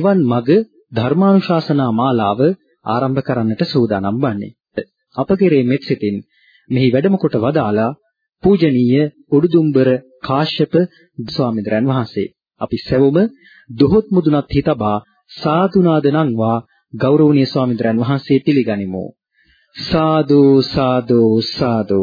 නිවන් මඟ ධර්මානුශාසනා මාලාව ආරම්භ කරන්නට සූදානම් වන්නේ. අප කෙරේ මෙත් සිතින් මෙහි වැඩම කොට වදාලා පූජනීය උඩුදුම්බර කාශ්‍යප ස්වාමීන් වහන්සේ. අපි සැවොම දොහොත් මුදුනත් හිතබා සාදුනාද නංවා ගෞරවනීය ස්වාමීන් වහන්සේ පිළිගනිමු. සාදු සාදු සාදු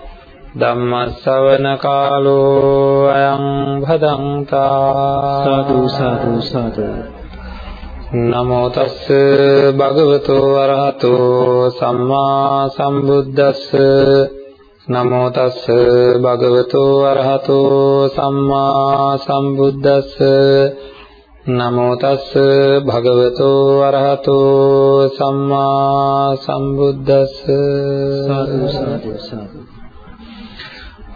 ධම්මස්සවන කාලෝ අයං භදංතා සාදු සාදු සාදු। නමෝ තස්ස භගවතෝ අරහතෝ සම්මා සම්බුද්දස්ස। නමෝ තස්ස භගවතෝ අරහතෝ සම්මා සම්බුද්දස්ස। නමෝ තස්ස භගවතෝ අරහතෝ සම්මා සම්බුද්දස්ස। සාදු සාදු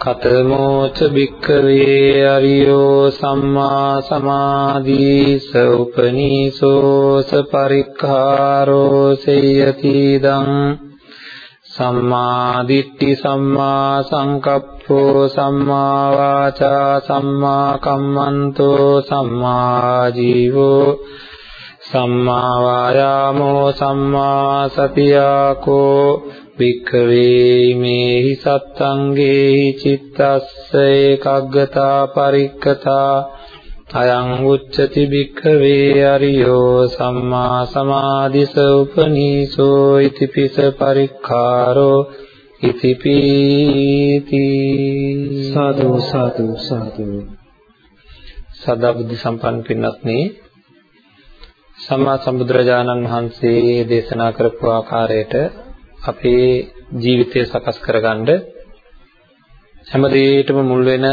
සාදු කතමෝච භික්ඛවේ අරියෝ සම්මා සමාධීස උපනීසෝස පරික්ඛාරෝ සේයති දං සම්මා දිට්ඨි සම්මා සංකප්පෝ සම්මා වාචා සම්මා කම්මන්තෝ සම්මා ජීවෝ සම්මා වායාමෝ සම්මා සතියාකෝ වික්ඛවේ මේහි සත්තංගේහි චිත්තස්ස ඒකග්ගතා පරික්කතා අයං උච්චති භික්ඛවේ අරියෝ සම්මා සමාධිස උපනීසෝ ඉතිපිස පරික්ඛාරෝ ඉතිපීති සාදු සාදු සාදු. සදා බුද්ධ සම්පන්න පින්වත්නි සම්මා සම්බුදුරජාණන් වහන්සේ දේශනා කරපු ආකාරයට අපේ ජීවිතය සකස් කරගන්න හැම දෙයකටම මුල් වෙන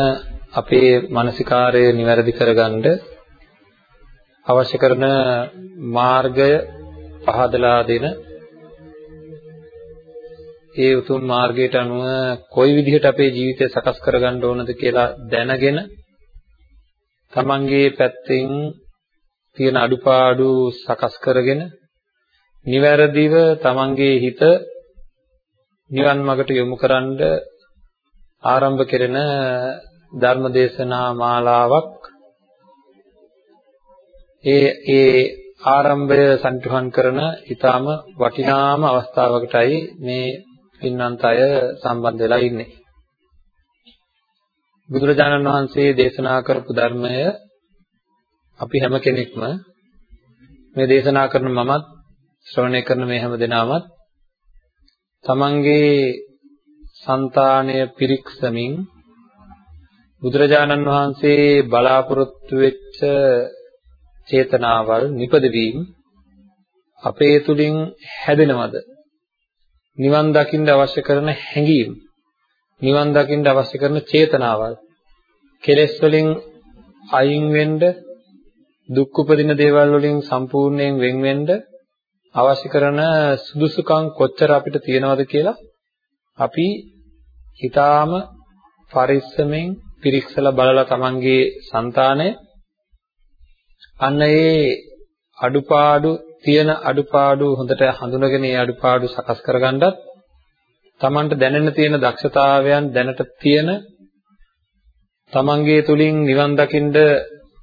අපේ මානසිකාරය નિවැරදි කරගන්න අවශ්‍ය කරන මාර්ගය පහදලා දෙන ඒ උතුම් මාර්ගයට අනුව කොයි විදිහට අපේ ජීවිතය සකස් කරගන්න ඕනද කියලා දැනගෙන තමන්ගේ පැත්තෙන් තියෙන අඩුපාඩු සකස් කරගෙන නිවැරදිව තමන්ගේ හිත නිවන් මාර්ගට යොමු කරන්න ආරම්භ කෙරෙන ධර්ම දේශනා මාලාවක් ඒ ඒ ආරම්භය සම්පූර්ණ කරන ඊටාම වටිනාම අවස්ථාවකටයි මේ පින්වන්ත අය සම්බන්ධ වෙලා ඉන්නේ. බුදුරජාණන් වහන්සේ දේශනා කරපු ධර්මය අපි හැම කෙනෙක්ම මේ දේශනා කරන මමත් ශ්‍රවණය කරන මේ හැම දෙනාමත් තමන්ගේ సంతානය පිරික්සමින් බුදුරජාණන් වහන්සේ බලාපොරොත්තු වෙච්ච චේතනාවල් නිපදවීම අපේ තුලින් හැදෙනවද? නිවන් දකින්න අවශ්‍ය කරන හැඟීම් නිවන් දකින්න අවශ්‍ය කරන චේතනාවල් කෙලෙස් වලින් අයින් වෙන්න දුක් උපදින දේවල් වලින් සම්පූර්ණයෙන් වෙන් වෙන්න අවශ්‍ය කරන සුදුසුකම් කොච්චර අපිට තියෙනවද කියලා අපි ඊටාම පරිස්සමෙන් පිරික්සලා බලලා තමන්ගේ సంతානය. අන්න ඒ අඩුපාඩු තියෙන අඩුපාඩු හොඳට හඳුනගෙන ඒ අඩුපාඩු සකස් කරගන්නත් තමන්ට දැනෙන්න තියෙන දක්ෂතාවයන් දැනට තියෙන තමන්ගේ තුලින් නිවන් දකින්න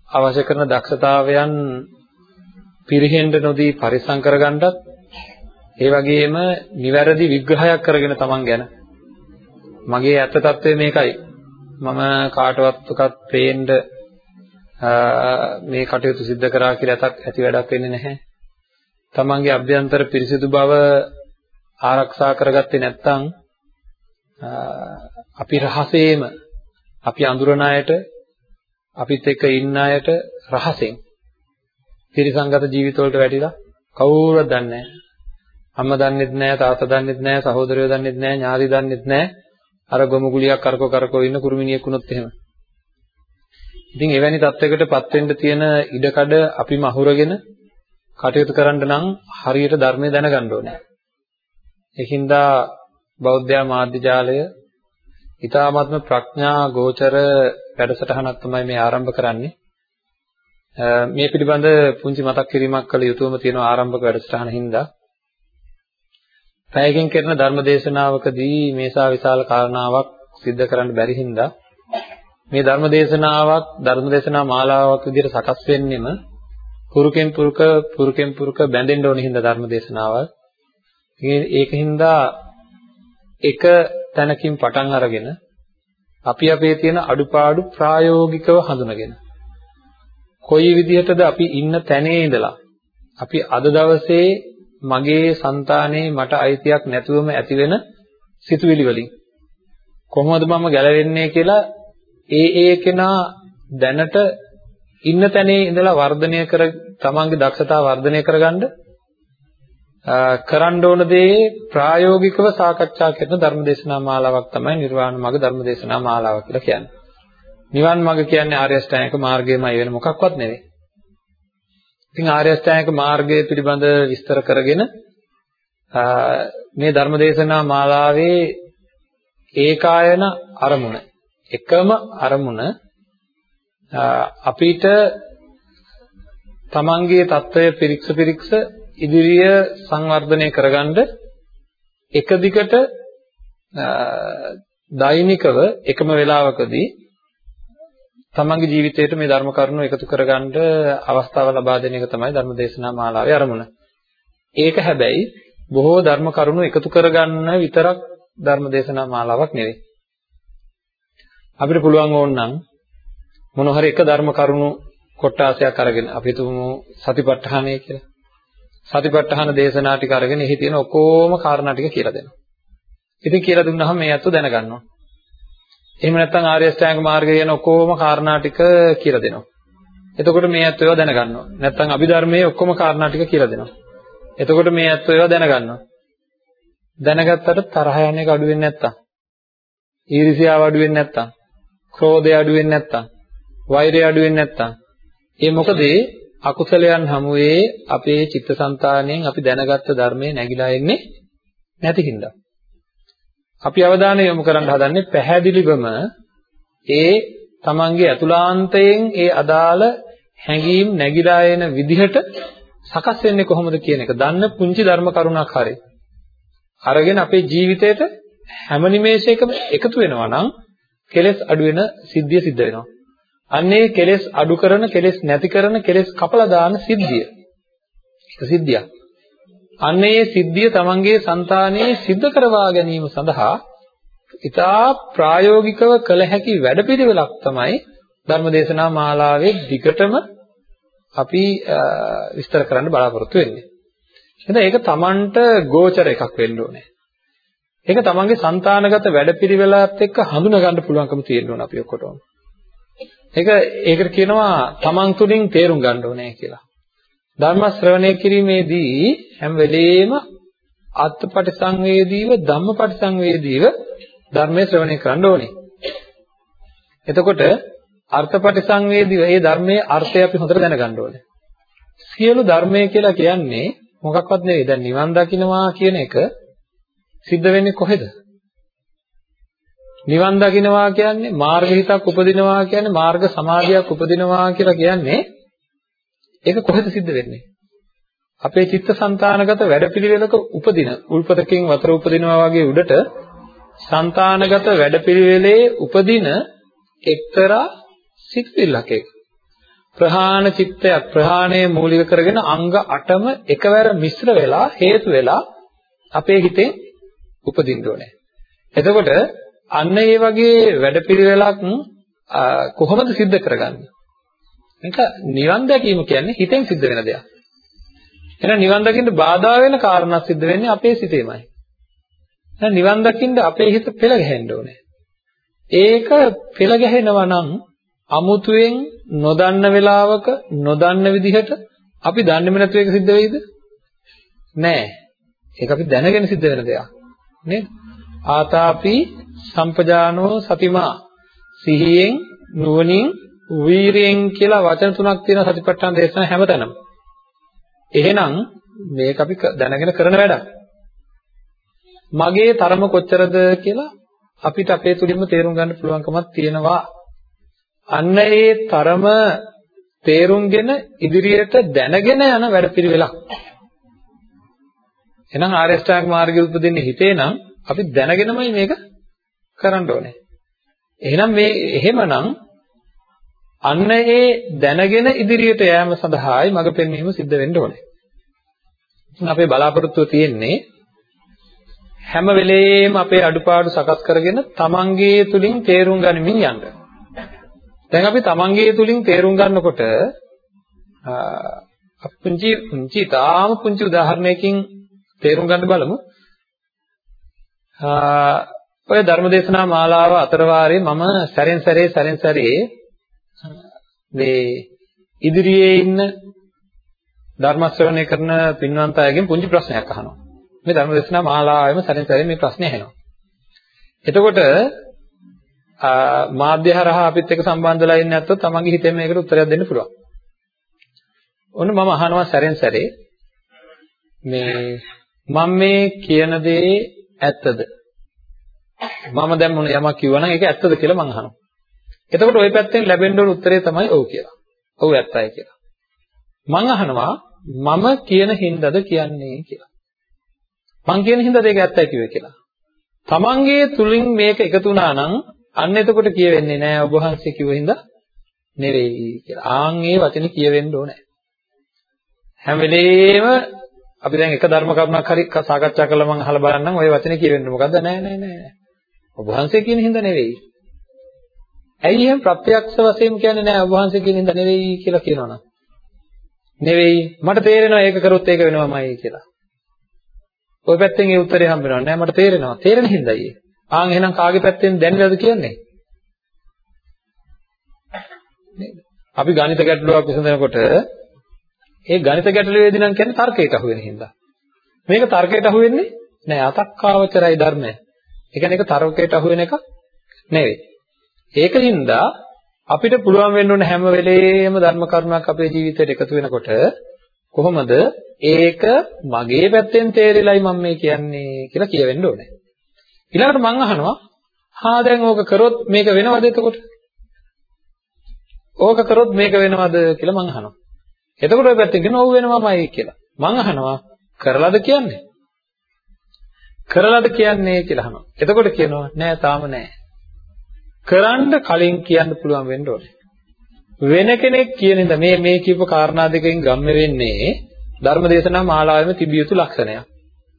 අවශ්‍ය කරන දක්ෂතාවයන් පිරිහෙන්න නොදී පරිස්සම් කරගන්නත් ඒ වගේම නිවැරදි විග්‍රහයක් කරගෙන තමන් ගැන මගේ ඇත්ත తත්වය මේකයි මම කාටවත් උකත් පේන්න මේ කටයුතු සිද්ධ කරා කියලා ඇතක් ඇති වැඩක් වෙන්නේ නැහැ. තමන්ගේ අභ්‍යන්තර පිරිසිදු බව ආරක්ෂා කරගත්තේ නැත්නම් අපි රහසේම අපි අඳුරන අයට අපිත් එක්ක ඉන්න අයට රහසෙන් තිරිසංගත ජීවිතවලට වැටිලා කවුරුවත් දන්නේ නැහැ. අම්මා දන්නෙත් නැහැ, තාත්තා දන්නෙත් නැහැ, සහෝදරයෝ දන්නෙත් නැහැ, ඥාති දන්නෙත් නැහැ. අර ගොමු ගුලියක් කරකෝ කරකෝ ඉන්න කුරුමිනියෙක් වුණොත් එහෙම. ඉතින් එවැනි තත්වයකටපත් වෙන්න තියෙන ඉඩකඩ අපිම අහුරගෙන කටයුතු කරන්න නම් හරියට ධර්මය දැනගන්න ඕනේ. ඒකින්ද බෞද්ධ මාධ්‍ය ජාලය ඊ타ත්ම ප්‍රඥා ගෝචර වැඩසටහනක් තමයි මේ ආරම්භ කරන්නේ. මේ පිළිබඳ පුංචි මතක් කිරීමක් කළ යුතුවම තියෙන ආරම්භක වැඩසටහන හින්දා පැයකින් කරන ධර්ම දේශනාවකදී මේසා විශාල කාරණාවක් සිද්ධ කරන්න බැරි හින්දා මේ ධර්ම දේශනාවක් ධර්ම දේශනා මාලාවක් විදිහට සකස් වෙන්නෙම පුරුකෙන් පුරුක පුරුකෙන් පුරුක බැඳෙන්න ඕන හින්දා ධර්ම දේශනාවල්. ඒකින්ද එක තැනකින් පටන් අරගෙන අපි අපේ තියෙන අඩුපාඩු ප්‍රායෝගිකව හඳුනගෙන කොයි විදිහටද අපි ඉන්න තැනේ ඉඳලා අපි අද දවසේ මගේ సంతානේ මට අයිතියක් නැතුවම ඇතිවෙන සිතුවිලි වලින් කොහොමද මම ගැලවෙන්නේ කියලා ඒ ඒ කෙනා දැනට ඉන්න තැනේ ඉඳලා වර්ධනය කර තමන්ගේ දක්ෂතාව වර්ධනය කරගන්න කරන්න ඕන දේ ප්‍රායෝගිකව සාකච්ඡා කරන ධර්මදේශනා මාලාවක් තමයි නිර්වාණ මාර්ග ධර්මදේශනා මාලාව කියලා කියන්නේ. නිවන් මඟ කියන්නේ ආර්ය අෂ්ටාංගික මාර්ගයමයි වෙන මොකක්වත් නෙවෙයි. ඉතින් ආර්ය අෂ්ටාංගික මාර්ගය පිළිබඳ විස්තර කරගෙන මේ ධර්මදේශනා මාලාවේ ඒකායන අරමුණ එකම අරමුණ අපිට තමන්ගේ தত্ত্বය පිරික්ස පිරික්ස ඉදිරිය සංවර්ධනය කරගන්න එක දිගට දෛනිකව එකම වේලාවකදී තමන්ගේ ජීවිතයට මේ ධර්ම කරුණු එකතු කරගන්න අවස්ථාව ලබා දෙන එක තමයි ධර්ම දේශනා මාලාවේ අරමුණ. ඒක හැබැයි බොහෝ ධර්ම කරුණු එකතු කරගන්න විතරක් ධර්ම දේශනා මාලාවක් නෙවෙයි. අපිට පුළුවන් ඕනනම් මොන හරි එක ධර්ම කරුණු කොටාසයක් අරගෙන අපි තුමු සතිපට්ඨානය කියලා. සතිපට්ඨාන දේශනා ටික අරගෙන එහි තියෙන ඔක්කොම කාරණා ටික කියලා දෙනවා. ඉතින් කියලා දුන්නාම මේ අත්ව දැනගන්නවා. එහෙම නැත්නම් ආර්ය අෂ්ටාංග මාර්ගය කියන ඔක්කොම කාරණා ටික කියලා දෙනවා. එතකොට මේ අත්ව ඒවා දැනගන්නවා. නැත්නම් අභිධර්මයේ ඔක්කොම කාරණා ටික කියලා දෙනවා. එතකොට මේ අත්ව ඒවා දැනගන්නවා. දැනගත්තට තරහ යන්නේ අඩු වෙන්නේ නැත්තම්. ඊර්ෂ්‍යාව අඩු වෙන්නේ නැත්තම්. ක්‍රෝධය අඩු වෙන්නේ නැත්තම්. වෛරය අඩු වෙන්නේ නැත්තම්. ඒ මොකද අකුසලයන් හමුවේ අපේ චිත්තසංතාණයෙන් අපි දැනගත්ත ධර්මයේ නැగిලා එන්නේ නැති හින්දා. අපි අවධානය යොමු කරන්න හදන්නේ පැහැදිලිවම ඒ තමන්ගේ අතුලාන්තයෙන් ඒ අදාළ හැඟීම් නැగిලා එන විදිහට සකස් වෙන්නේ කොහොමද කියන එක දන්න පුංචි ධර්ම කරුණක් හරි. අරගෙන අපේ ජීවිතේට හැම නිමේෂයකම එකතු වෙනවා නම් කෙලෙස් අඩු වෙන සිද්ධිය සිද්ධ වෙනවා. අන්නේ කෙලෙස් අඩු කරන, කෙලෙස් නැති කරන, කෙලෙස් කපලා දාන සිද්ධිය. ඒක සිද්ධියක්. අන්න ඒ සිද්ධිය තමන්ගේ సంతානයේ සිද්ධ කරවා ගැනීම සඳහා ඉතා ප්‍රායෝගිකව කළ හැකි වැඩපිළිවෙලක් තමයි ධර්මදේශනා මාලාවේ දිගටම අපි විස්තර කරන්න බලාපොරොත්තු වෙන්නේ. එහෙනම් ඒක තමන්ට ගෝචර එකක් වෙන්න ඕනේ. ඒක තමන්ගේ సంతානගත වැඩපිළිවෙලත් එක්ක හඳුනා ගන්න පුළුවන්කම තියෙන්න ඕන අපි ඔක්කොටම. ඒක ඒකට කියනවා තමන් තුළින් තේරුම් ගන්න ඕනේ කියලා. ධර්ම ශ්‍රවණය කිරීමේදී හැම වෙලෙම අත්පටිසංවේදීව ධම්මපටිසංවේදීව ධර්මයේ ශ්‍රවණය කරන්න ඕනේ. එතකොට අර්ථපටිසංවේදීව ඒ ධර්මයේ අර්ථය අපි හොඳට දැනගන්න ඕනේ. සියලු ධර්මය කියලා කියන්නේ මොකක්වත් නෙවෙයි. දැන් නිවන් දකින්නවා කියන එක සිද්ධ වෙන්නේ කොහෙද? නිවන් දකින්නවා කියන්නේ මාර්ග හිතක් උපදිනවා කියන්නේ මාර්ග සමාධියක් උපදිනවා කියලා කියන්නේ ඒක කොහෙද සිද්ධ වෙන්නේ? අපේ චිත්තසංතානගත වැඩපිළිවෙලක උපදින උල්පතකින් වතර උපදිනවා වගේ උඩට සංතානගත වැඩපිළිවෙලේ උපදින එක්තරා සිත්විල්ලක ප්‍රහාණ චිත්තයක් ප්‍රහාණය මූලික කරගෙන අංග 8ම එකවර මිශ්‍ර වෙලා හේතු වෙලා අපේ හිතේ උපදින්න ඕනේ. එතකොට අන්න ඒ වගේ වැඩපිළිවෙලක් කොහොමද සිද්ධ කරගන්නේ? මේක නිවන් දැකීම කියන්නේ හිතෙන් සිද්ධ වෙන දෙයක්. එහෙනම් නිවන් දකින්න බාධා වෙන කාරණා සිද්ධ වෙන්නේ අපේ සිතේමයි. එහෙනම් නිවන් දකින්න අපේ හිත පෙළ ගැහෙන්න ඕනේ. ඒක පෙළ ගැහෙනවා නම් අමුතුවෙන් නොදන්න වෙලාවක නොදන්න විදිහට අපි දන්නේම නැතුව ඒක සිද්ධ වෙයිද? නෑ. ඒක අපි දැනගෙන සිද්ධ වෙන දෙයක්. නේද? ආතාපි සම්පජානෝ සතිමා සිහියෙන් නුවණින් වීරියෙන් කියලා වචන තුනක් තියෙන සතිපට්ඨාන දේශනා හැමතැනම. එහෙනම් මේක අපි දැනගෙන කරන වැඩක්. මගේ තරම කොච්චරද කියලා අපිට අපේ තුලින්ම තේරුම් ගන්න පුළුවන්කමක් තියෙනවා. අන්න ඒ තරම තේරුම්ගෙන ඉදිරියට දැනගෙන යන වැඩපිළිවෙලක්. එහෙනම් ආර්ය ශ්‍රාග මාර්ගය උපදින්නේ හිතේ නම් අපි දැනගෙනමයි මේක කරන්න ඕනේ. එහෙනම් මේ එහෙමනම් අන්න ඒ දැනගෙන ඉදිරියට යෑම සඳහායි මඟ පෙන්වීම සිද්ධ වෙන්න ඕනේ. අපේ බලාපොරොත්තුව තියෙන්නේ හැම වෙලේම අපේ අඩුපාඩු සකස් කරගෙන තමන්ගේ තුලින් තේරුම් ගනිමින් යන්න. දැන් අපි තමන්ගේ තුලින් තේරුම් ගන්නකොට පුංචි පුංචි තාම පුංචි උදාහරණයකින් තේරුම් ගන්න බලමු. ඔය ධර්මදේශනා මාලාව අතර වාරේ මම සැරෙන් සැරේ සැරෙන් සැරේ මේ ඉදිරියේ ඉන්න ධර්ම ශ්‍රවණය කරන පින්වන්ත අයගෙන් පුංචි ප්‍රශ්නයක් අහනවා. මේ ධර්මදේශනා මාලාවෙම සැරෙන් සැරේ මේ ප්‍රශ්නේ අහනවා. එතකොට මාධ්‍ය හරහා අපිත් එක්ක සම්බන්ධලා ඉන්නේ නැත්නම් තමන්ගේ හිතෙන් මේකට උත්තරයක් දෙන්න පුළුවන්. ඔන්න මම අහනවා සැරෙන් සැරේ මේ මම මේ කියන දේ ඇත්තද? මම දැන් මොන යමක් කිව්වනම් ඒක ඇත්තද කියලා මං අහනවා. එතකොට ওই පැත්තෙන් ලැබෙන්න ඕන උත්තරේ තමයි ඔව් කියලා. ඔව් ඇත්තයි කියලා. මං අහනවා මම කියන හින්දාද කියන්නේ කියලා. මං කියන හින්දාද ඒක ඇත්තයි කිව්වේ කියලා. තමන්ගේ තුලින් මේක එකතු වුණා නම් අන්න එතකොට කියවෙන්නේ නෑ ඔබ වහන්සේ කිව්ව හින්දා නෙවෙයි කියලා. ආන් ඒ වචනේ කියවෙන්න ඕනේ. හැම වෙලේම අපි දැන් එක ධර්ම කරුණක් හරි සාකච්ඡා කළා මම අහලා බලන්නම් ওই වචනේ කියවෙන්නේ මොකද්ද? නෑ නෑ නෑ. ඔබ වහන්සේ කියන හින්දා නෙවෙයි. ඇයි එහෙම ප්‍රත්‍යක්ෂ වශයෙන් කියන්නේ නෑ ඔබ වහන්සේ කියන හින්දා නෙවෙයි කියලා කියනවනම්? නෙවෙයි. මට තේරෙනවා ඒක කරොත් ඒක වෙනවමයි කියලා. ওই පැත්තෙන් ඒ උත්තරේ හම්බ වෙනවා. නෑ මට තේරෙනවා. තේරෙන හින්දායි ඒ. ආන් එහෙනම් කාගේ පැත්තෙන් දැන්නේද කියන්නේ? අපි ගණිත ගැටලුවක් විසඳනකොට ඒ ගණිත ගැටලුවේදී නම් කියන්නේ තර්කයට අහු වෙන හින්දා. මේක තර්කයට අහු වෙන්නේ නෑ අතක්කාවචරයි ධර්මය. ඒ කියන්නේ ඒක තර්කයට අහු වෙන එක නෙවෙයි. ඒකින්ද අපිට පුළුවන් වෙන්න ඕන හැම වෙලේම ධර්ම කරුණක් අපේ ජීවිතයට එකතු වෙනකොට කොහොමද ඒක මගේ පැත්තෙන් තේරිලයි මම මේ කියන්නේ කියලා කියවෙන්න ඕනේ. ඊළඟට මම අහනවා හා දැන් ඕක කරොත් මේක වෙනවද එතකොට? ඕක කරොත් මේක වෙනවද කියලා මම අහනවා. එතකොට ඔය පැත්තෙන් කියන ඔව් වෙනවමයි කියලා. මං අහනවා කරලාද කියන්නේ? කරලාද කියන්නේ කියලා අහනවා. එතකොට කියනවා නෑ තාම නෑ. කරන්න කලින් කියන්න පුළුවන් වෙන්න ඕනේ. වෙන කෙනෙක් කියන ඉඳ මේ මේ කියපු කාරණා දෙකෙන් ගම්ම වෙන්නේ ධර්මදේශනා මාලාවෙම තිබිය යුතු ලක්ෂණයක්.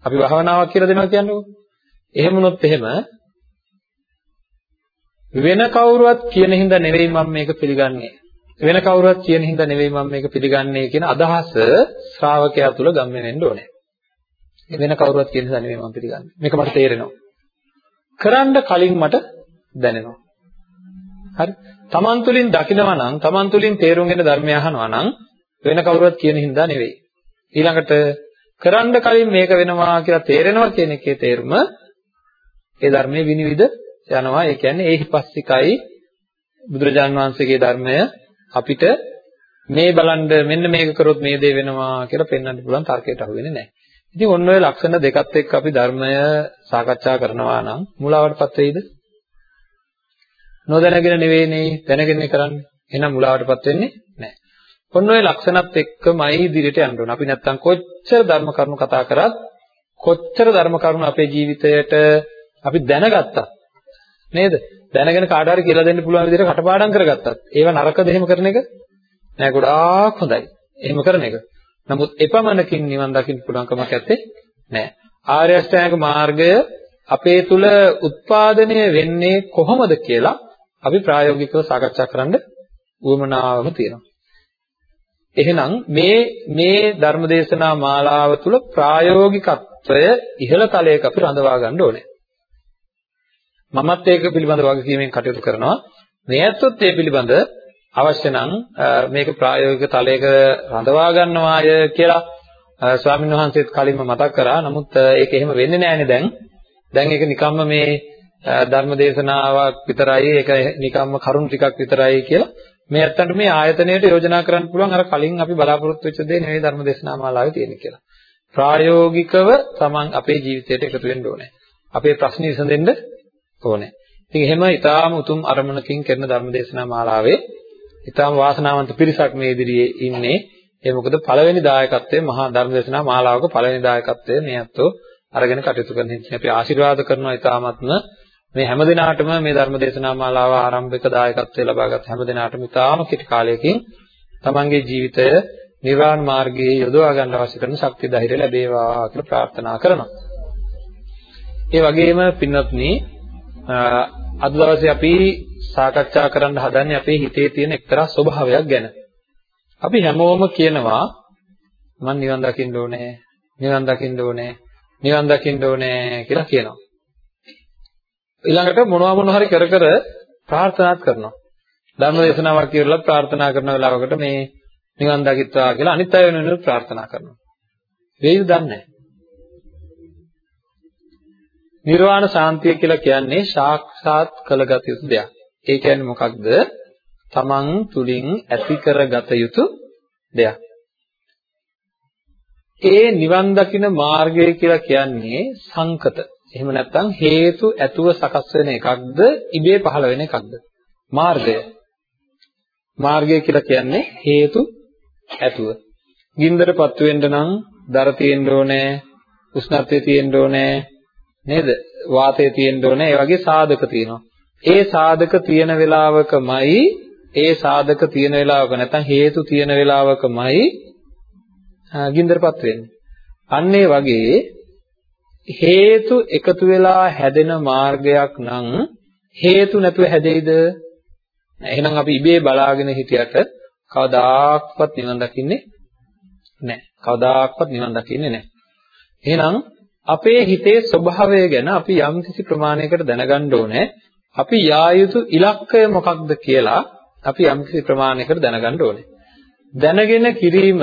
අපි භාවනාවක් කියලා දෙනවා කියන්නකෝ. එහෙම වුණොත් එහෙම වෙන කවුරුවත් කියන හින්දා නෙවෙයි මම මේක පිළිගන්නේ. වෙන කවුරුත් කියන හින්දා නෙවෙයි මම මේක පිළිගන්නේ කියන අදහස ශ්‍රාවකයා තුල ගම් වෙන්න ඕනේ. වෙන කවුරුත් කියන නිසා නෙවෙයි මම පිළිගන්නේ. මේක මට තේරෙනවා. කරන්න කලින් මට දැනෙනවා. හරි? Taman තුලින් දකිනවා නම්, Taman තුලින් තේරුම්ගෙන ධර්මය අහනවා නම් වෙන කවුරුත් කියන හින්දා නෙවෙයි. ඊළඟට කරන්න කලින් මේක වෙනවා කියලා තේරෙනවා කියන එකේ තේරුම ඒ ධර්මයේ විනිවිද යනවා. ඒ කියන්නේ ඒ හිපස්සිකයි බුදුරජාන් වහන්සේගේ ධර්මය අපිට මේ බලන්න මෙන්න මේක කරොත් මේ දේ වෙනවා කියලා පෙන්වන්න පුළුවන් තර්කයට අහු වෙන්නේ නැහැ. ඉතින් ඔන්න ඔය ලක්ෂණ දෙකත් එක්ක අපි ධර්මය සාකච්ඡා කරනවා නම් මුලාවටපත් වෙයිද? නොදැනගෙන නෙවෙයිනේ දැනගෙන කරන්නේ. එහෙනම් මුලාවටපත් වෙන්නේ නැහැ. ඔන්න ඔය ලක්ෂණත් එක්කමයි ඉදිරියට යන්න ඕන. අපි නැත්තම් කොච්චර ධර්ම කරුණු කතා කරත් කොච්චර ධර්ම කරුණු අපේ ජීවිතයට අපි දැනගත්තා නේද? දැනගෙන කාට හරි කියලා දෙන්න පුළුවන් විදිහට කටපාඩම් කරගත්තත් ඒව නරකද එහෙම කරන එක? නෑ ගොඩාක් හොඳයි. එහෙම කරන එක. නමුත් එපමණකින් නිවන් දකින්න පුළුවන් කමක් නැත්තේ නෑ. ආර්ය අෂ්ටාංග මාර්ගය අපේ තුල උත්පාදනය වෙන්නේ කොහොමද කියලා අපි ප්‍රායෝගිකව සාකච්ඡා කරන්න උවමනාවම තියෙනවා. එහෙනම් මේ මේ ධර්මදේශනා මාලාව තුල ප්‍රායෝගිකත්වය ඉහළ තලයක අපි රඳවා ගන්න ඕනේ. මමත් ඒක පිළිබඳ වගකීමෙන් කටයුතු කරනවා. මේ ඇත්තොත් ඒ පිළිබඳ අවශ්‍ය නම් මේක ප්‍රායෝගික තලයක රඳවා ගන්නවාය කියලා ස්වාමීන් වහන්සේත් කලින්ම මතක් කරා. නමුත් ඒක එහෙම වෙන්නේ නැහැනේ දැන්. දැන් ඒක නිකම්ම මේ ධර්ම දේශනාවක් විතරයි ඒක නිකම්ම කරුණු ටිකක් විතරයි කියලා මේ ඇත්තට මේ ආයතනයට යෝජනා කරන්න පුළුවන් අර කලින් අපි බලාපොරොත්තු වෙච්ච දේ නෙවෙයි ධර්ම දේශනා මාලාවේ තියෙන්නේ කියලා. ප්‍රායෝගිකව තමන් අපේ ජීවිතයට එකතු වෙන්න ඕනේ. අපේ ප්‍රශ්න විසඳෙන්න ඕනේ. ඉතින් එහෙම ඊටාම උතුම් අරමුණකින් කරන ධර්ම දේශනා මාලාවේ ඊටාම වාසනාවන්ත පිරිසක් මේ ඉදිරියේ ඉන්නේ. ඒ මොකද පළවෙනි දායකත්වයේ මහා ධර්ම දේශනා මාලාවක පළවෙනි දායකත්වයේ මේ අතෝ අරගෙන කටයුතු කරන නිසා අපි ආශිර්වාද කරනවා ඊටාමත්ම මේ හැම දිනාටම මේ ධර්ම දේශනා මාලාව ආරම්භක දායකත්වයේ ලබාගත් හැම දිනාටම ඊටාම කෙටි කාලයකින් තමන්ගේ ජීවිතය නිර්වාණ මාර්ගයේ යොදවා ගන්න අවශ්‍ය කරන ශක්තිය ධෛර්යය ලැබේවා කියලා ප්‍රාර්ථනා කරනවා. ඒ වගේම පින්වත්නි අද දවසේ අපි සාකච්ඡා කරන්න හදන්නේ අපේ හිතේ තියෙන එක්තරා ස්වභාවයක් ගැන. අපි හැමෝම කියනවා මම නිවන් දකින්න ඕනේ, නිවන් දකින්න ඕනේ, නිවන් දකින්න ඕනේ කියලා කියනවා. ඊළඟට මොනවා මොනවා හරි කර කර ප්‍රාර්ථනාත් කරනවා. ධර්ම දේශනාවක් කියලා ප්‍රාර්ථනා කරන වෙලාවකට මේ නිවන් දකිත්වා කියලා අනිත් අය වෙනුවෙන් ප්‍රාර්ථනා කරනවා. වේවිද දන්නේ නිර්වාණ ශාන්තිය කියලා කියන්නේ සාක්ෂාත් කළගත යුතු දෙයක්. ඒ කියන්නේ මොකක්ද? තමන් තුලින් ඇති කරගත යුතු දෙයක්. ඒ නිවන් දකින මාර්ගය කියලා කියන්නේ සංකත. එහෙම නැත්නම් හේතු ඇතුව සකස් වෙන එකක්ද ඉබේ පහළ වෙන එකක්ද? මාර්ගය. මාර්ගය කියලා කියන්නේ හේතු ඇතුව. ගින්දරපත් වෙන්න නම් දර තියෙන්න ඕනේ, උෂ්ණත්වය තියෙන්න ඕනේ, නේද? වාතය තියෙන්න ඕනේ. ඒ වගේ සාධක තියෙනවා. ඒ සාධක තියෙන වෙලාවකමයි ඒ සාධක තියෙන වෙලාවක නැත්නම් හේතු තියෙන වෙලාවකමයි ගින්දරපත් වෙන්නේ. අන්න ඒ වගේ හේතු එකතු වෙලා හැදෙන මාර්ගයක් නම් හේතු නැතුව හැදෙයිද? එහෙනම් අපි ඉබේ බලාගෙන හිටියට කවදාක්වත් නිවන් දකින්නේ නැහැ. කවදාක්වත් නිවන් දකින්නේ නැහැ. එහෙනම් අපේ හිතේ ස්වභාවය ගැන අපි යම්කිසි ප්‍රමාණයකට දැනගන්න ඕනේ. අපි යා යුතු ඉලක්කය මොකක්ද කියලා අපි යම්කිසි ප්‍රමාණයකට දැනගන්න ඕනේ. දැනගෙන කිරීම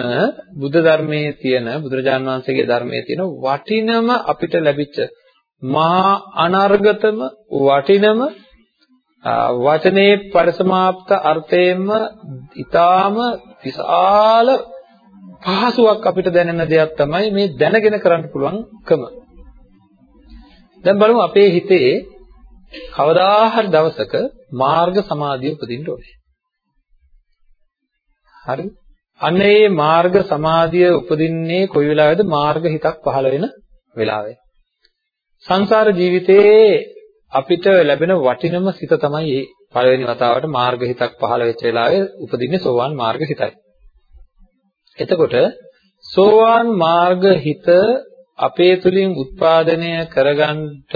බුද්ධ ධර්මයේ තියෙන බුදුරජාන් වහන්සේගේ ධර්මයේ තියෙන වටිනම අපිට ලැබිච්ච මහා අනර්ගතම වටිනම වචනේ පරිසමාප්ත අර්ථයෙන්ම ඊටාම විශාල පහසුවක් අපිට දැනෙන දෙයක් තමයි මේ දැනගෙන කරන්න පුළුවන්කම. දැන් බලමු අපේ හිතේ කවදා හරි දවසක මාර්ග සමාධිය උපදින්න ඕනේ. හරි? අන්න ඒ මාර්ග සමාධිය උපදින්නේ කොයි වෙලාවෙද? මාර්ග හිතක් පහළ වෙන වෙලාවේ. සංසාර ජීවිතයේ අපිට ලැබෙන වටිනම සිත තමයි මේ පළවෙනි වතාවට මාර්ග හිතක් පහළ වෙච්ච වෙලාවේ උපදින්නේ සෝවාන් මාර්ග හිතයි. එතකොට සෝවාන් මාර්ග හිත අපේ තුලින් උත්පාදනය කරගන්නට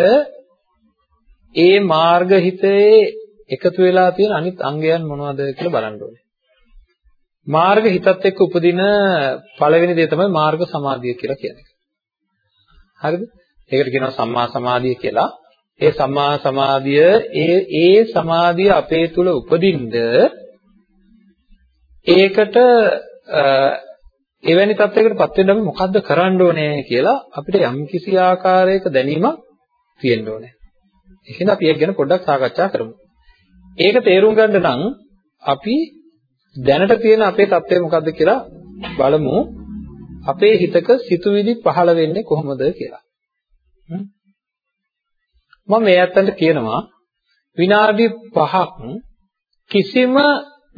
ඒ මාර්ග හිතේ එකතු වෙලා තියෙන අනිත් අංගයන් මොනවද කියලා බලන්න ඕනේ. මාර්ග හිතත් එක්ක උපදින පළවෙනි දේ තමයි මාර්ග සමාධිය කියලා කියන්නේ. හරිද? ඒකට කියනවා සම්මා සමාධිය කියලා. ඒ සම්මා සමාධිය ඒ ඒ සමාධිය අපේ තුල උපදින්න ඒකට එවැනි තත්යකටපත් වෙන්න අපි මොකද්ද කරන්න ඕනේ කියලා අපිට යම්කිසි ආකාරයක දැනීමක් තියෙන්න ඕනේ. එහෙනම් අපි ඒක ගැන පොඩ්ඩක් සාකච්ඡා කරමු. ඒක තේරුම් ගන්න නම් අපි දැනට තියෙන අපේ தත්ත්වය මොකද්ද කියලා බලමු. අපේ හිතක සිතුවිලි පහළ වෙන්නේ කොහොමද කියලා. මම මේ අතන්ට කියනවා විනාඩි 5ක් කිසිම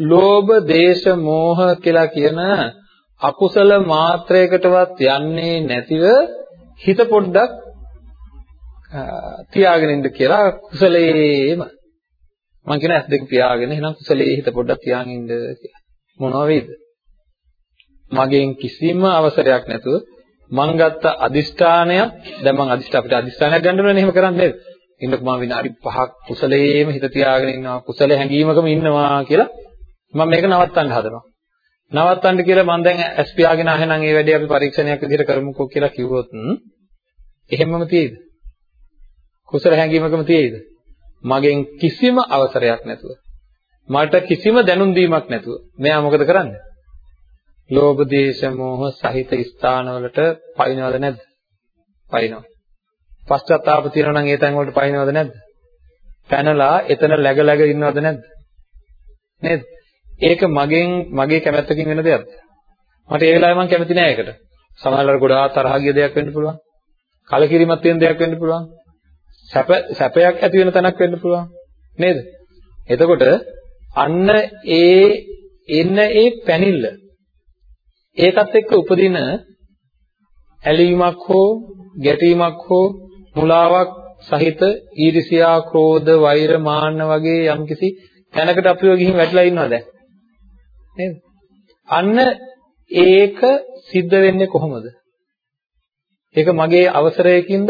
ලෝභ, දේශ, මෝහ කියලා කියන අකුසල මාත්‍රයකටවත් යන්නේ නැතිව හිත පොඩ්ඩක් තියාගෙන ඉන්න කියලා කුසලයේම මම කියන ඇස් දෙක පියාගෙන එහෙනම් කුසලයේ හිත පොඩ්ඩක් තියාගෙන ඉන්න කියලා. මොනවා වේද මගෙන් කිසිම අවසරයක් නැතුව මං ගත්ත අදිෂ්ඨානයක් දැන් මං අදිෂ්ඨ අපිට අදිෂ්ඨානයක් ගන්න ඕනේ එහෙම කරන්නේ නේද? ඉන්නක මම විනාඩි 5ක් කුසලයේම හිත තියාගෙන ඉන්නවා කුසල හැඟීමකම ඉන්නවා කියලා මම මේක නවත්තන්න හදනවා. නවත්තන්න කියලා මම දැන් ඇස් පියාගෙන අහනනම් ඒ වැඩේ අපි පරීක්ෂණයක් විදිහට කරමුකෝ කියලා කිව්වොත් එහෙමම තියෙයිද කුසල හැඟීමකම තියෙයිද මගෙන් කිසිම අවසරයක් නැතුව මට කිසිම දැනුම් දීමක් නැතුව මෙයා මොකද කරන්නේ ලෝභ දේශ මොහ සහිත ස්ථානවලට පයින්නවද නැද්ද පයින්නවා පශ්චාත්තාප තියෙනවා නම් ඒ තැන් වලට පයින්නවද නැද්ද? පැනලා එතන läග läග ඉන්නවද නැද්ද? නේද? ඒක මගෙන් මගේ කැමැත්තකින් වෙන දෙයක්ද? මට ඒ වෙලාවේ මම කැමති නෑ ඒකට. සමහරවල් ගොඩාක් තරහ ගිය දෙයක් වෙන්න පුළුවන්. කලකිරීමක් තියෙන දෙයක් වෙන්න පුළුවන්. සැප සැපයක් ඇති වෙන තැනක් වෙන්න පුළුවන්. නේද? එතකොට අන්න ඒ එන්න ඒ පැනිල්ල ඒකත් එක්ක උපදින ඇලීමක් හෝ ගැටීමක් හෝ මුලාවක් සහිත ඊර්ෂියා, ක්‍රෝධ, වෛර, මාන්න වගේ යම්කිසි තැනකට අපිව ගිහින් වැටලා ඉන්නවා දැන්. නේද? අන්න ඒක සිද්ධ වෙන්නේ කොහොමද? ඒක මගේ අවසරයකින්ද?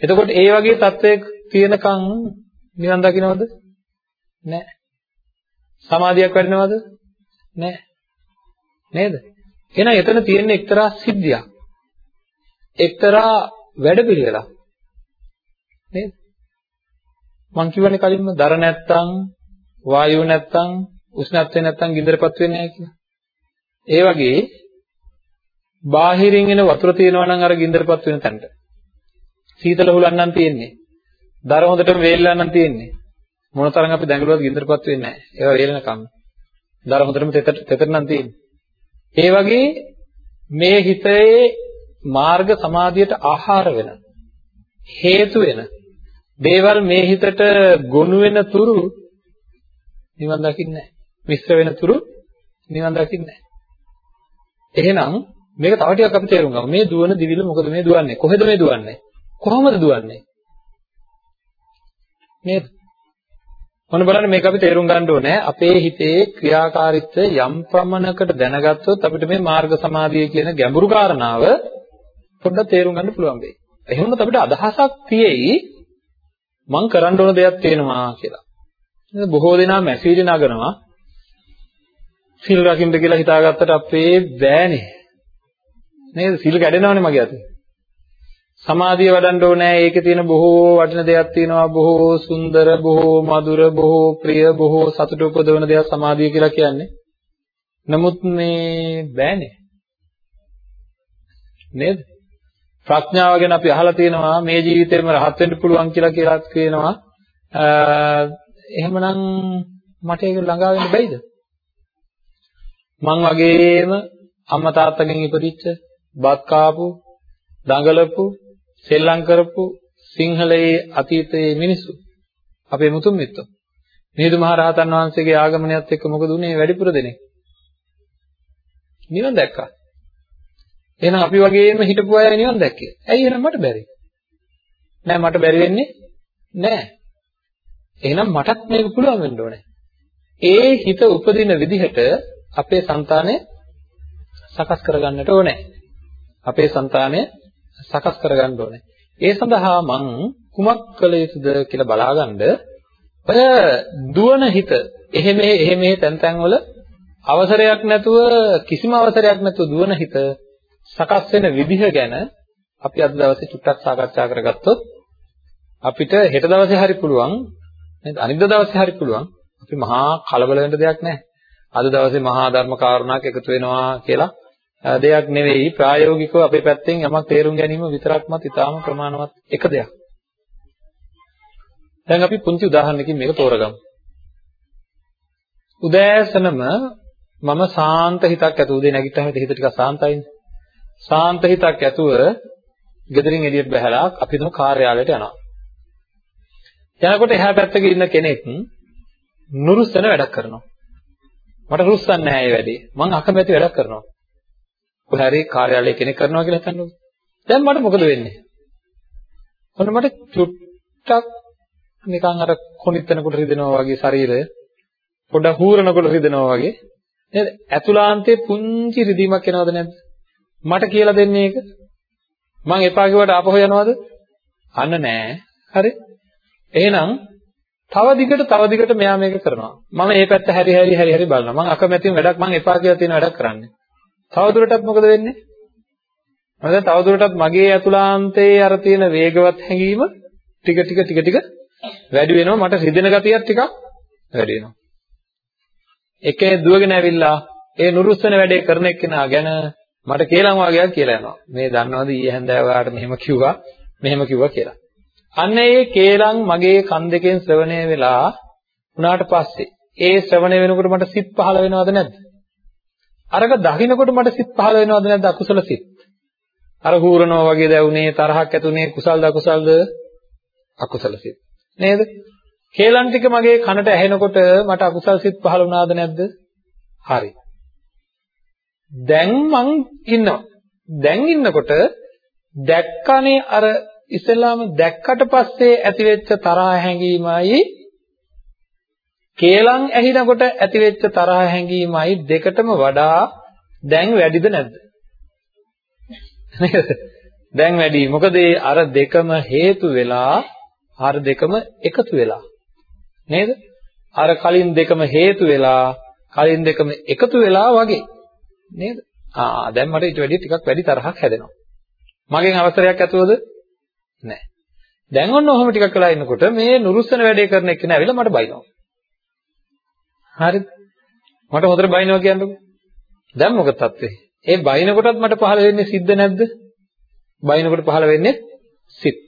නැහැ. එතකොට ඒ වගේ තත්වයක තියෙනකන් නිවන් දකින්නවද? නැහැ. සමාධියක් වැඩනවද? නැහැ. නේද? එහෙනම් එතන තියෙන එක්තරා සිද්ධියක්. එක්තරා වැඩපිළිවෙලක්. නේද? මං කියවනේ කලින්ම දර නැත්තම් වායුව නැත්තම් උෂ්ණත්වය නැත්තම් ගින්දරපත් වෙන්නේ නැහැ කියලා. ඒ වගේ බාහිරින් එන වතුර තියෙනවා නම් අර ගින්දරපත් වෙන තැනට. සීතල හුලන්නම් තියෙන්නේ. දර හොඳටම වේලලා නම් තියෙන්නේ. මොනතරම් අපි දැඟලුවත් ගින්දරපත් වෙන්නේ නැහැ. ඒවා වේලෙනකම්. දර හොඳටම තෙතර තෙතර නම් තියෙන්නේ. ඒ වගේ මේ හිතේ මාර්ග සමාධියට ආහාර වෙන හේතු වෙන දේවල් මේ හිතට ගොනු වෙන තුරු නිවන් දකින්නේ නැහැ. මිශ්‍ර වෙන තුරු නිවන් දකින්නේ නැහැ. එහෙනම් මේක තව ටිකක් අපි තේරුම් ගමු. මේ දුවන දිවිල මොකද මේ දුවන්නේ? කොහෙද මේ දුවන්නේ? කොහොමද දුවන්නේ? නේද? මොන බලන්න මේක අපි තේරුම් ගන්න ඕනේ අපේ හිතේ ක්‍රියාකාරීත්වය යම් ප්‍රමණකට දැනගත්තොත් අපිට මේ මාර්ග සමාධිය කියන ගැඹුරු කාරණාව පොඩ්ඩක් තේරුම් ගන්න පුළුවන් වෙයි. එහෙනම් අපිට අදහසක් තියෙයි මං කරන්න ඕන දෙයක් තියෙනවා කියලා. නේද? බොහෝ දෙනා මැසේජ් නගනවා සිල් රකින්න කියලා හිතාගත්තට අපේ බෑනේ. නේද? සිල් කැඩෙනවනේ මගේ අතේ. සමාධිය වඩන්න ඕනේ. ඒකේ තියෙන බොහෝ වටින දෙයක් තියෙනවා. බොහෝ සුන්දර, බොහෝ මధుර, බොහෝ ප්‍රිය, බොහෝ සතුට උපදවන දෙයක් සමාධිය කියලා කියන්නේ. නමුත් මේ බෑනේ. නේද? ප්‍රඥාව ගැන අපි අහලා තියෙනවා මේ ජීවිතේම රහත් වෙන්න පුළුවන් කියලා කියලා කියනවා. එහෙමනම් මට ඒක ළඟා වෙන්න බැයිද? මං වගේම අම්මා තාත්තගෙන් ඉපදිච්ච බත් කාපු දඟලපු සෙල්ලම් කරපු සිංහලයේ අතීතයේ මිනිස්සු. අපේ මුතුන් මිත්තෝ. මිහිඳු මහ රහතන් වහන්සේගේ ආගමනයත් එක්ක මොකද උනේ? වැඩිපුර දෙනෙක්. නිවන් දැක්කා. එහෙනම් අපි වගේම හිටපු අය නිවන් දැක්කේ. ඇයි එහෙනම් මට බැරි? නෑ මට බැරි වෙන්නේ නෑ. එහෙනම් මටත් මේක පුළුවන් වෙන්න ඕනේ. ඒ හිත උපදින විදිහට අපේ సంతානය සකස් කරගන්නට ඕනේ. අපේ సంతානය සකස් කරගන්න ඕනේ. ඒ සඳහා මං කුමක් කළ යුතුද කියලා බලාගන්න ඔය දුවන හිත එහෙ මෙහෙ එහෙ මෙහෙ තැන් තැන් වල අවසරයක් නැතුව කිසිම අවසරයක් නැතුව දුවන හිත සකස් වෙන විදිහ ගැන අපි අද දවසේ චුට්ටක් සාකච්ඡා කරගත්තොත් අපිට හෙට දවසේ හරි පුළුවන් නේද? අනිද්දා දවසේ හරි පුළුවන්. අපි මහා කලබල වෙන්න දෙයක් නැහැ. අද දවසේ මහා ධර්ම කාරණාවක් එකතු වෙනවා කියලා දෙයක් නෙවෙයි ප්‍රායෝගිකව අපේ පැත්තෙන් යමක් තේරුම් ගැනීම විතරක්මත් ඉතාම ප්‍රමාණවත් එක දෙයක්. දැන් අපි පුංචි උදාහරණකින් මේක තෝරගමු. උදෑසනම මම සාන්ත හිතක් ඇතුව උදේ නැගිට්ටම හිත ටිකක් සාන්තයිනේ. සාන්ත හිතක් ඇතුව ගෙදරින් එළියට බහැලා අපි දුන කාර්යාලයට යනවා. යනකොට එහා පැත්තක ඉන්න කෙනෙක් නුරුස්සන වැඩක් කරනවා. මට රුස්සන්නේ නැහැ මේ වැඩේ. මං අකමැති වැඩක් කරනවා. කොහේ හරි කාර්යාලයේ කෙනෙක් කරනවා කියලා හිතන්නකෝ. දැන් මට මොකද වෙන්නේ? ඔන්න මට චුට්ටක් නිකන් අර කොනිටනකොට රිදෙනවා වගේ ශරීරය පොඩ හූරනකොට රිදෙනවා වගේ නේද? ඇතුලාන්තයේ පුංචි රිදීමක් එනවද නැද්ද? මට කියලා දෙන්නේ ඒක. මං එපා කිව්වට ආපහු යනවද? අන්න නෑ. හරි. එහෙනම් තව දිගට තව දිගට මෙයා මේක කරනවා. මම මේ පැත්ත හැරි හැරි හැරි හැරි බලනවා. මං අකමැතිම වැඩක් මං එපා කියලා තියෙන වැඩක් කරන්නේ. තවදුරටත් මොකද වෙන්නේ? මම දැන් තවදුරටත් මගේ අතුලාන්තයේ අර තියෙන වේගවත් හැඟීම ටික ටික ටික ටික වැඩි වෙනවා මට රිදෙන ගතියක් ටිකක් වැඩි වෙනවා. එකේ දුවගෙන ඇවිල්ලා ඒ නුරුස්සන වැඩේ කරන එක්කෙනා ගැන මට කේලම් වාගයක් කියලා යනවා. මේ දන්නවද ඊයේ හැන්දෑව ඔයාලට මෙහෙම කිව්වා මෙහෙම කිව්වා කියලා. අන්න ඒ කේලම් මගේ කන් දෙකෙන් ශ්‍රවණය වෙලා උනාට පස්සේ ඒ ශ්‍රවණය වෙනකොට මට සිත් පහළ වෙනවද නැද්ද? අරක දකින්නකොට මට සිත් පහළ වෙනවද නැද්ද අකුසල සිත්? අර හූරනවා වගේ දැවුනේ තරහක් ඇතුනේ කුසල්ද අකුසල්ද? අකුසල සිත්. නේද? කේලම් ටික මගේ කනට ඇහෙනකොට මට අකුසල් සිත් පහළ වුණාද නැද්ද? හරි. දැන් මං ඉන්නවා. දැන් ඉන්නකොට දැක්කනේ අර ඉස්සෙල්ලාම දැක්කට පස්සේ ඇතිවෙච්ච තරහ හැඟීමයි කේලම් ඇහිනකොට ඇතිවෙච්ච තරහ හැඟීමයි දෙකටම වඩා දැන් වැඩිද නැද්ද? නේද? දැන් වැඩි. මොකද අර දෙකම හේතු වෙලා අර දෙකම එකතු වෙලා. නේද? අර කලින් දෙකම හේතු වෙලා කලින් දෙකම එකතු වෙලා වගේ. නේද? ආ දැන් මට ඊට වැඩිය ටිකක් වැඩි තරහක් හැදෙනවා. මගෙන් අවසරයක් ඇතුවද? නැහැ. දැන් ඔන්න ඔහොම ටිකක් වෙලා ඉන්නකොට මේ නුරුස්සන වැඩේ කරන එක්කෙනා ඇවිල්ලා මට බයිනවා. හරිද? මට හොඳට බයිනවා කියන්නකෝ. දැන් මොකද තත්ත්වේ? ඒ බයිනකොටත් මට පහළ වෙන්නේ සිද්ද නැද්ද? බයිනකොට පහළ වෙන්නේ සිත්.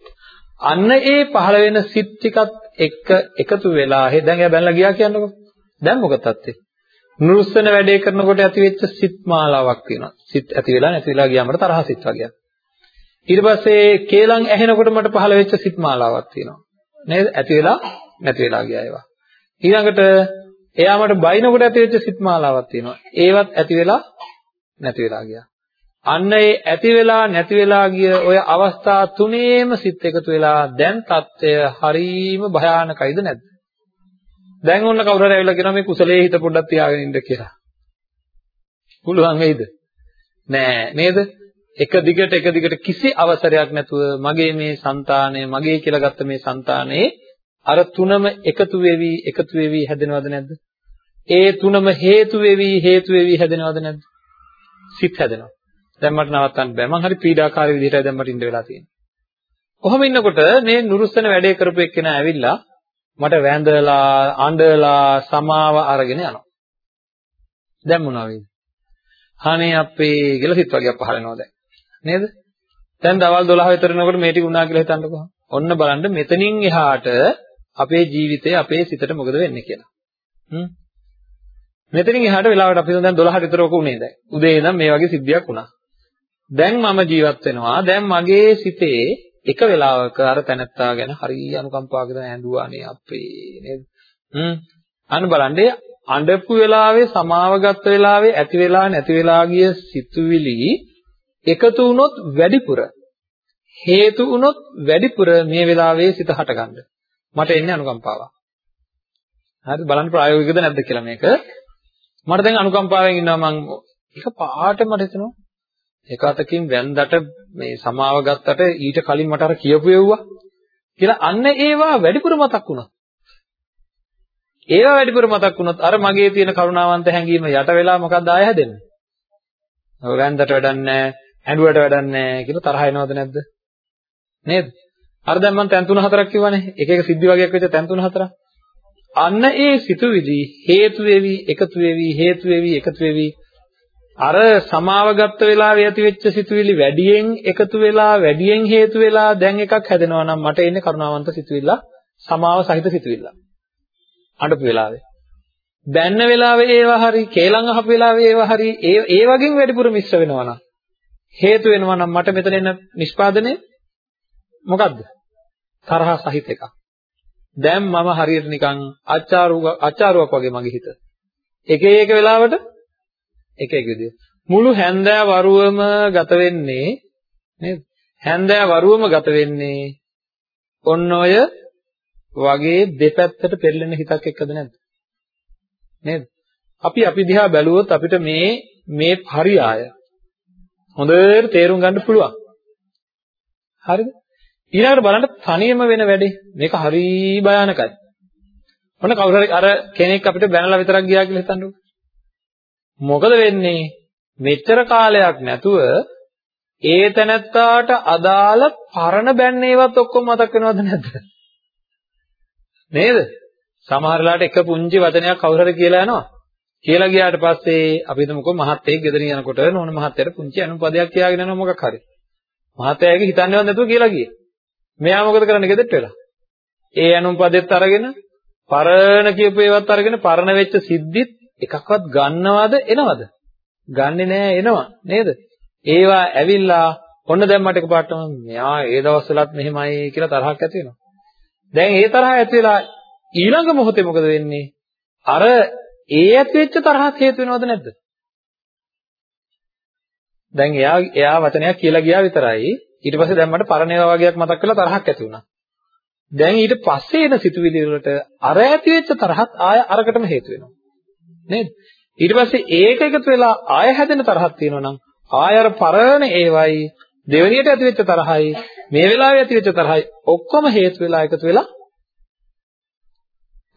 අන්න ඒ පහළ වෙන සිත් ටිකත් එක්ක එකතු වෙලා හේ දැන් එයා බැලලා ගියා කියන්නකෝ. දැන් මොකද තත්ත්වේ? නුරුස්සන වැඩේ කරනකොට ඇතිවෙච්ච සිත් මාලාවක් තියෙනවා. සිත් ඇති වෙලා නැති වෙලා ගියාම තරහ සිත් වගේ. ඊට පස්සේ කේලම් ඇහෙනකොට මට පහළ වෙච්ච සිත් මාලාවක් තියෙනවා. නේද? ඇති වෙලා නැති වෙලා ගියා ඒවා. ඊළඟට එයා මට බයිනකොට ඇතිවෙච්ච සිත් මාලාවක් තියෙනවා. ඒවත් ඇති වෙලා නැති වෙලා ගියා. අන්න ඒ ඇති වෙලා නැති වෙලා ගිය ওই අවස්ථා තුනේම සිත් එකතු වෙලා දැන් தත්ත්වය හරීම භයානකයිද නැද්ද? දැන් ඔන්න කවුරු හරි ඇවිල්ලා කියනවා මේ කුසලයේ හිත පොඩ්ඩක් තියාගෙන ඉන්න කියලා. පුළුවන් වෙයිද? නෑ නේද? එක දිගට එක දිගට කිසි අවසරයක් නැතුව මගේ මේ సంతානය මගේ කියලා ගත්ත මේ సంతානයේ අර තුනම එකතු වෙවි එකතු වෙවි හැදෙනවද නැද්ද? ඒ තුනම හේතු වෙවි හේතු වෙවි හැදෙනවද නැද්ද? සිත් හැදෙනවා. දැන් මට නවත්තන්න බෑ. මං හරි පීඩාකාරී විදිහටයි දැන් මට ඉඳ වෙලා තියෙන්නේ. කොහොම ඉන්නකොට මේ නුරුස්සන වැඩේ කරපු එක්කෙනා ඇවිල්ලා මට වැඳලා අඬලා සමාව අරගෙන යනවා. දැන් මොනවා වෙයිද? අනේ අපේ කියලා සිත් වර්ගයක් පහල වෙනවා දැන්. නේද? දැන් දවල් 12 විතර වෙනකොට මේ ටික වුණා කියලා හිතන්නකෝ. ඔන්න බලන්න මෙතනින් එහාට අපේ ජීවිතේ අපේ සිතට මොකද වෙන්නේ කියලා. හ්ම්. මෙතනින් එහාට වෙලාවට අපි දැන් 12 විතර ඔක උනේ දැන්. උදේ ඉඳන් මේ වගේ සිද්ධියක් වුණා. දැන් මම ජීවත් වෙනවා. දැන් මගේ සිතේ එක වෙලාවක අර තැනත්තා ගැන හරිය අනුකම්පාවකට ඇඳුවානේ අපේ නේද? හ්ම්. අන්න බලන්න අඬපු වෙලාවේ සමාව ගත්ත වෙලාවේ ඇති වෙලා නැති වෙලා ගිය සිතුවිලි එකතු වුණොත් වැඩිපුර හේතු වුණොත් වැඩිපුර මේ වෙලාවේ සිත හටගන්න. මට එන්නේ අනුකම්පාවක්. හරි බලන්න ප්‍රායෝගිකද නැද්ද කියලා මේක. මට දැන් අනුකම්පාවෙන් ඉන්නවා මම එක පාට මට හිතෙනවා එක අතකින් වැන්දට මේ සමාව ගත්තට ඊට කලින් මට අර කියපු යවුවා කියලා අන්න ඒවා වැඩිපුර මතක් වුණා. ඒවා වැඩිපුර මතක් වුණොත් අර මගේ තියෙන කරුණාවන්ත හැඟීම යට වෙලා මොකක්ද ආය හැදෙන්නේ? ඔය වැන්දට වැඩක් නැහැ, ඇඬුවට වැඩක් නැහැ කියලා තරහ එනවද නැද්ද? නේද? අර දැන් මම තැන් තුන හතරක් කිව්වනේ. එක එක සිද්ධි වගේක් වෙච්ච තැන් තුන හතරක්. අන්න ඒ සිතුවිලි හේතු වෙවි, එකතු වෙවි, හේතු වෙවි, එකතු වෙවි අර සමාවගත්ත වෙලාවේ ඇති වෙච්ච සිතුවිලි වැඩියෙන් එකතු වෙලා වැඩියෙන් හේතු වෙලා දැන් එකක් හැදෙනවා නම් මට එන්නේ කරුණාවන්ත සිතුවිල්ල සමාව සහිත සිතුවිල්ල. අඬපු වෙලාවේ. දැන්න වෙලාවේ ඒවා හරි, කේලම් අහපු වෙලාවේ ඒවා හරි, ඒ ඒ වගේම වැඩිපුර මිශ්‍ර වෙනවා නම් හේතු වෙනවා නම් මට මෙතන එන නිෂ්පාදනය මොකද්ද? තරහ සහිත එකක්. දැන් මම හරියට නිකන් අච්චාරුව අච්චාරුවක් වගේ මගේ හිත. එක එක වෙලාවට එක එක විදිහ. මුළු හැන්දෑ වරුවම ගත වෙන්නේ නේද? හැන්දෑ වරුවම ගත වෙන්නේ ඔන්න ඔය වගේ දෙපැත්තට පෙරලෙන හිතක් එක්කද නැද්ද? නේද? අපි අපි දිහා බැලුවොත් අපිට මේ මේ පරියාය හොඳට තේරුම් ගන්න පුළුවන්. හරිද? ඊළඟට බලන්න තනියම වෙන වැඩේ. මේක හරි භයානකයි. ඔන්න කවුරු හරි අර කෙනෙක් අපිට බැනලා විතරක් ගියා කියලා හිතන්නකෝ. මොකද වෙන්නේ? මෙච්චර කාලයක් නැතුව ඒ තැනත්තාට අදාළ පරණ බැන්නේවත් ඔක්කොම මතක් වෙනවද නැද්ද? නේද? සමහර වෙලාවට එක පුංචි වචනයක් කවුරු හරි කියලා යනවා. කියලා ගියාට පස්සේ අපි හිතමුකෝ මහත්තයෙක් ගෙදරින් යනකොට නෝන මහත්තයාට පුංචි අනුපදයක් කියාගෙන යනවා මොකක් හරි. මහත්තයාගේ හිතන්නේවත් නැතුව කියලා ගියේ. මෙයා මොකද කරන්නේ ගෙදරට වෙලා? ඒ අනුපදෙත් අරගෙන පරණ කියපු ඒවත් අරගෙන පරණ වෙච්ච සිද්ධිත් එකක්වත් ගන්නවද එනවද? ගන්නෙ නෑ එනවා නේද? ඒවා ඇවිල්ලා ඔන්න දැන් මට එකපාරටම මෙයා ඒ දවස්වලත් මෙහෙමයි කියලා තරහක් ඇති වෙනවා. දැන් ඒ තරහ ඇති වෙලා ඊළඟ මොහොතේ මොකද වෙන්නේ? අර ඒ ඇති වෙච්ච තරහක් හේතු වෙනවද නැද්ද? දැන් එයා එයා වචනයක් කියලා ගියා විතරයි. ඊට පස්සේ දැන් මට පරණ ඒවා වගේක් මතක් වෙලා තරහක් ඇති වුණා. දැන් ඊට පස්සේ එන සිතුවිලි වලට අර ඇති වෙච්ච තරහත් ආය අරකටම හේතු වෙනවා. නේද? ඊට පස්සේ ඒක එකතු වෙලා ආය හැදෙන තරහක් තියෙනවා නම් ආය අර පරණ ඒවයි දෙවෙනියට ඇති වෙච්ච තරහයි මේ වෙලාවේ ඇති වෙච්ච තරහයි ඔක්කොම හේතු වෙලා එකතු වෙලා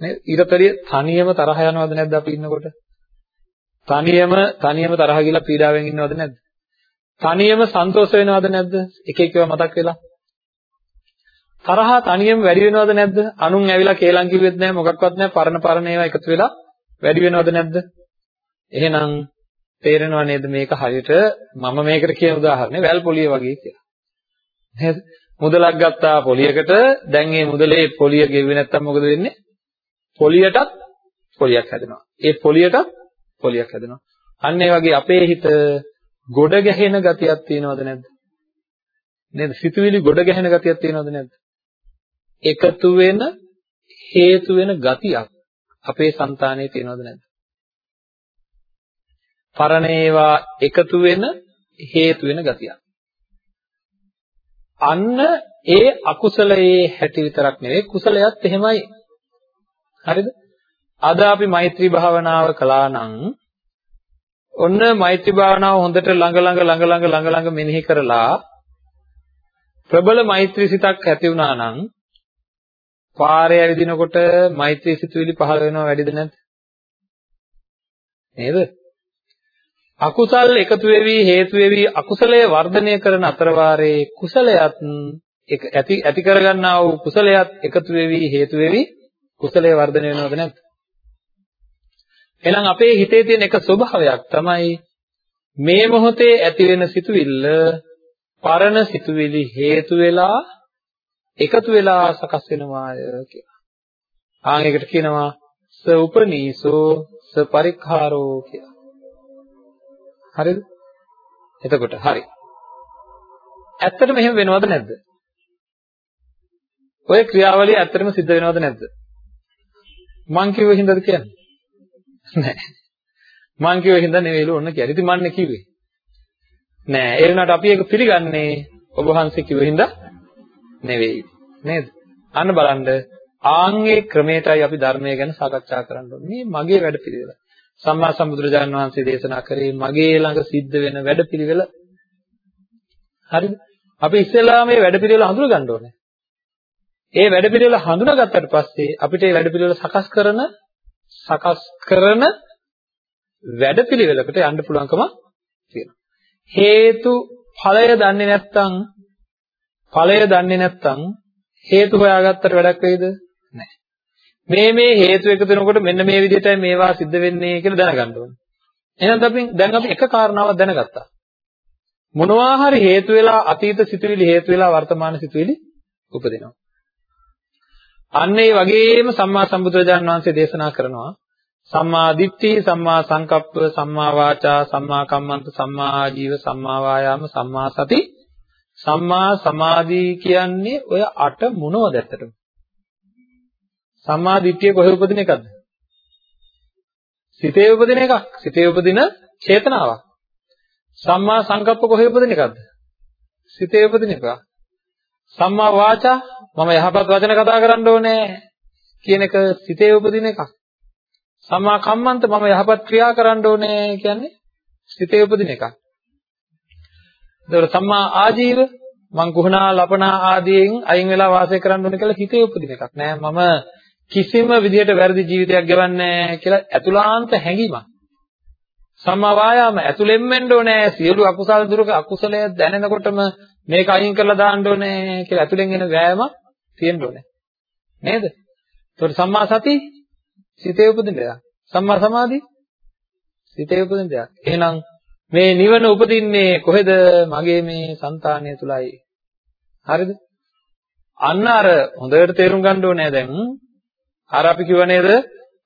නේද? ඊටතරිය තනියම තරහ යනවද නැද්ද අපි ඉන්නකොට? තනියම තනියම තරහ ගිලා පීඩාවෙන් ඉන්නවද නැද්ද? තනියම සන්තෝෂ වෙනවද නැද්ද? එක එක ඒවා මතක් වෙලා. තරහ තනියම වැඩි වෙනවද නැද්ද? අනුන් ඇවිල්ලා කේලම් කිව්වෙත් නැහැ මොකක්වත් නැහැ පරණ පරණ ඒවා එකතු වෙලා වැඩි වෙනවද නැද්ද? එහෙනම් තේරෙනව නේද මේක හරියට මම මේකට කියන උදාහරණය වැල් පොලිය වගේ කියලා. නේද? මුදලක් ගත්තා පොලියකට දැන් මේ මුදලේ පොලිය ගෙව්වේ නැත්තම් මොකද වෙන්නේ? පොලියටත් පොලියක් හැදෙනවා. ඒ පොලියටත් පොලියක් හැදෙනවා. අන්න ඒ වගේ අපේ හිත ගොඩ ගැහෙන ගතියක් තියෙනවද නැද්ද? නේද? සිතුවිලි ගොඩ ගැහෙන ගතියක් තියෙනවද නැද්ද? එකතු වෙන හේතු වෙන ගතියක් අපේ సంతානයේ තියෙනවද නැද්ද? පරණ ඒවා එකතු වෙන හේතු වෙන ගතියක්. අන්න ඒ අකුසලයේ හැටි විතරක් නෙවෙයි කුසලයත් එහෙමයි. හරිද? අද අපි මෛත්‍රී භාවනාව කළා නම් ඔන්න මෛත්‍රී භාවනාව හොඳට ළඟ ළඟ ළඟ ළඟ ළඟ ළඟ මෙනෙහි කරලා ප්‍රබල මෛත්‍රී සිතක් ඇති වුණා නම් පාරේ ඇවිදිනකොට මෛත්‍රී සිතුවිලි පහළ වෙනවා වැඩිද නැද්ද? නේද? අකුසල් එකතු වෙවි හේතු වෙවි අකුසලයේ වර්ධනය කරන අතර වාරේ කුසලයත් ඇති ඇති කරගන්නා වූ කුසලයත් එකතු වෙවි හේතු වෙවි කුසලයේ වර්ධනය වෙනවද නැද්ද? එහෙනම් අපේ හිතේ තියෙන එක ස්වභාවයක් තමයි මේ මොහොතේ ඇති වෙන සිතුවිල්ල පරණ සිතුවිලි හේතු වෙලා එකතු වෙලා සකස් වෙනවාය කියලා. ආන් ඒකට කියනවා ස උපනීසෝ ස පරික්ඛාරෝ කියලා. හරිද? එතකොට හරි. ඇත්තටම එහෙම වෙනවද නැද්ද? ඔය ක්‍රියාවලිය ඇත්තටම සිද්ධ වෙනවද නැද්ද? මං කිව්ව හින්දාද කියන්නේ? නෑ. මං කිව්ව හින්දා නෙවෙයිලු ඔන්න කියන්නේ. ඉතින් මන්නේ කිව්වේ. නෑ. ඒ වුණාට අපි ඒක පිළිගන්නේ ඔබ වහන්සේ කිව්ව හින්දා නෙවෙයි. නේද? අන්න බලන්න ආන්ගේ ක්‍රමයටයි අපි ධර්මය ගැන සාකච්ඡා කරන්න ඕනේ. මේ මගේ වැඩපිළිවෙල. සම්මා සම්බුදුරජාණන් වහන්සේ දේශනා කරේ මගේ ළඟ සිද්ධ වෙන වැඩපිළිවෙල. හරිද? අපි ඉස්සෙල්ලා මේ වැඩපිළිවෙල හඳුන ගන්න ඕනේ. ඒ වැඩපිළිවෙල හඳුනාගත්තට පස්සේ අපිට ඒ වැඩපිළිවෙල සකස් කරන සකස් කරන වැඩපිළිවෙලකට යන්න පුළුවන්කම තියෙනවා. හේතු ඵලය දන්නේ නැත්නම් ඵලය දන්නේ නැත්නම් හේතු හොයාගත්තට වැඩක් වෙයිද? නැහැ. මේ මේ හේතු එකතු වෙනකොට මෙන්න මේ විදිහටයි මේවා සිද්ධ වෙන්නේ කියලා දැනගන්න ඕනේ. එහෙනම් අපි දැන් අපි එක කාරණාවක් දැනගත්තා. මොනවා හරි හේතු වෙලා අතීත සිතුවිලි හේතු වෙලා වර්තමාන සිතුවිලි උපදිනවා. අන්න ඒ වගේම සම්මා සම්බුදුරජාණන් වහන්සේ දේශනා කරනවා සම්මා දිට්ඨි සම්මා සංකප්ප සම්මා වාචා සම්මා කම්මන්ත සම්මා ආජීව සම්මා වායාම සම්මා සති සම්මා සමාධි කියන්නේ ඔය අට මොනවද ඇත්තටම? සම්මා දිට්ඨිය කොහේ උපදින එකක්ද? සිතේ උපදින එකක්. සිතේ උපදින චේතනාවක්. සම්මා සංකප්ප කොහේ උපදින එකක්ද? සිතේ උපදින එකක්. සම්මා වාචා මම යහපත් වචන කතා කරන්න ඕනේ කියන එක සිතේ උපදින එකක්. සම්මා කම්මන්ත මම යහපත් ක්‍රියා කරන්න ඕනේ කියන්නේ සිතේ උපදින එකක්. එතකොට සම්මා ආජීව මං කුහනා ලපනා ආදීන් අයින් වෙලා වාසය කරන්න ඕනේ කියලා හිතේ උපදින එකක් නෑ මම කිසිම විදිහට වැරදි ජීවිතයක් ගෙවන්නේ කියලා ඇතුළාන්ත හැඟීමක් සම්මා වායාම ඇතුළෙන් වෙන්න ඕනේ සියලු අකුසල් දුරක අකුසලය දැනෙනකොටම මේක අයින් කරලා දාන්න ඕනේ කියලා ඇතුළෙන් එන වෑයම තියෙන්න ඕනේ නේද එතකොට සම්මා සති සිතේ උපදින දෙයක් සම්මා සමාධි සිතේ උපදින දෙයක් එහෙනම් මේ නිවන උපදින්නේ කොහෙද? මගේ මේ సంతානය තුලයි. හරිද? අන්න අර හොඳට තේරුම් ගන්න ඕනේ දැන් අර අපි කිව්ව නේද?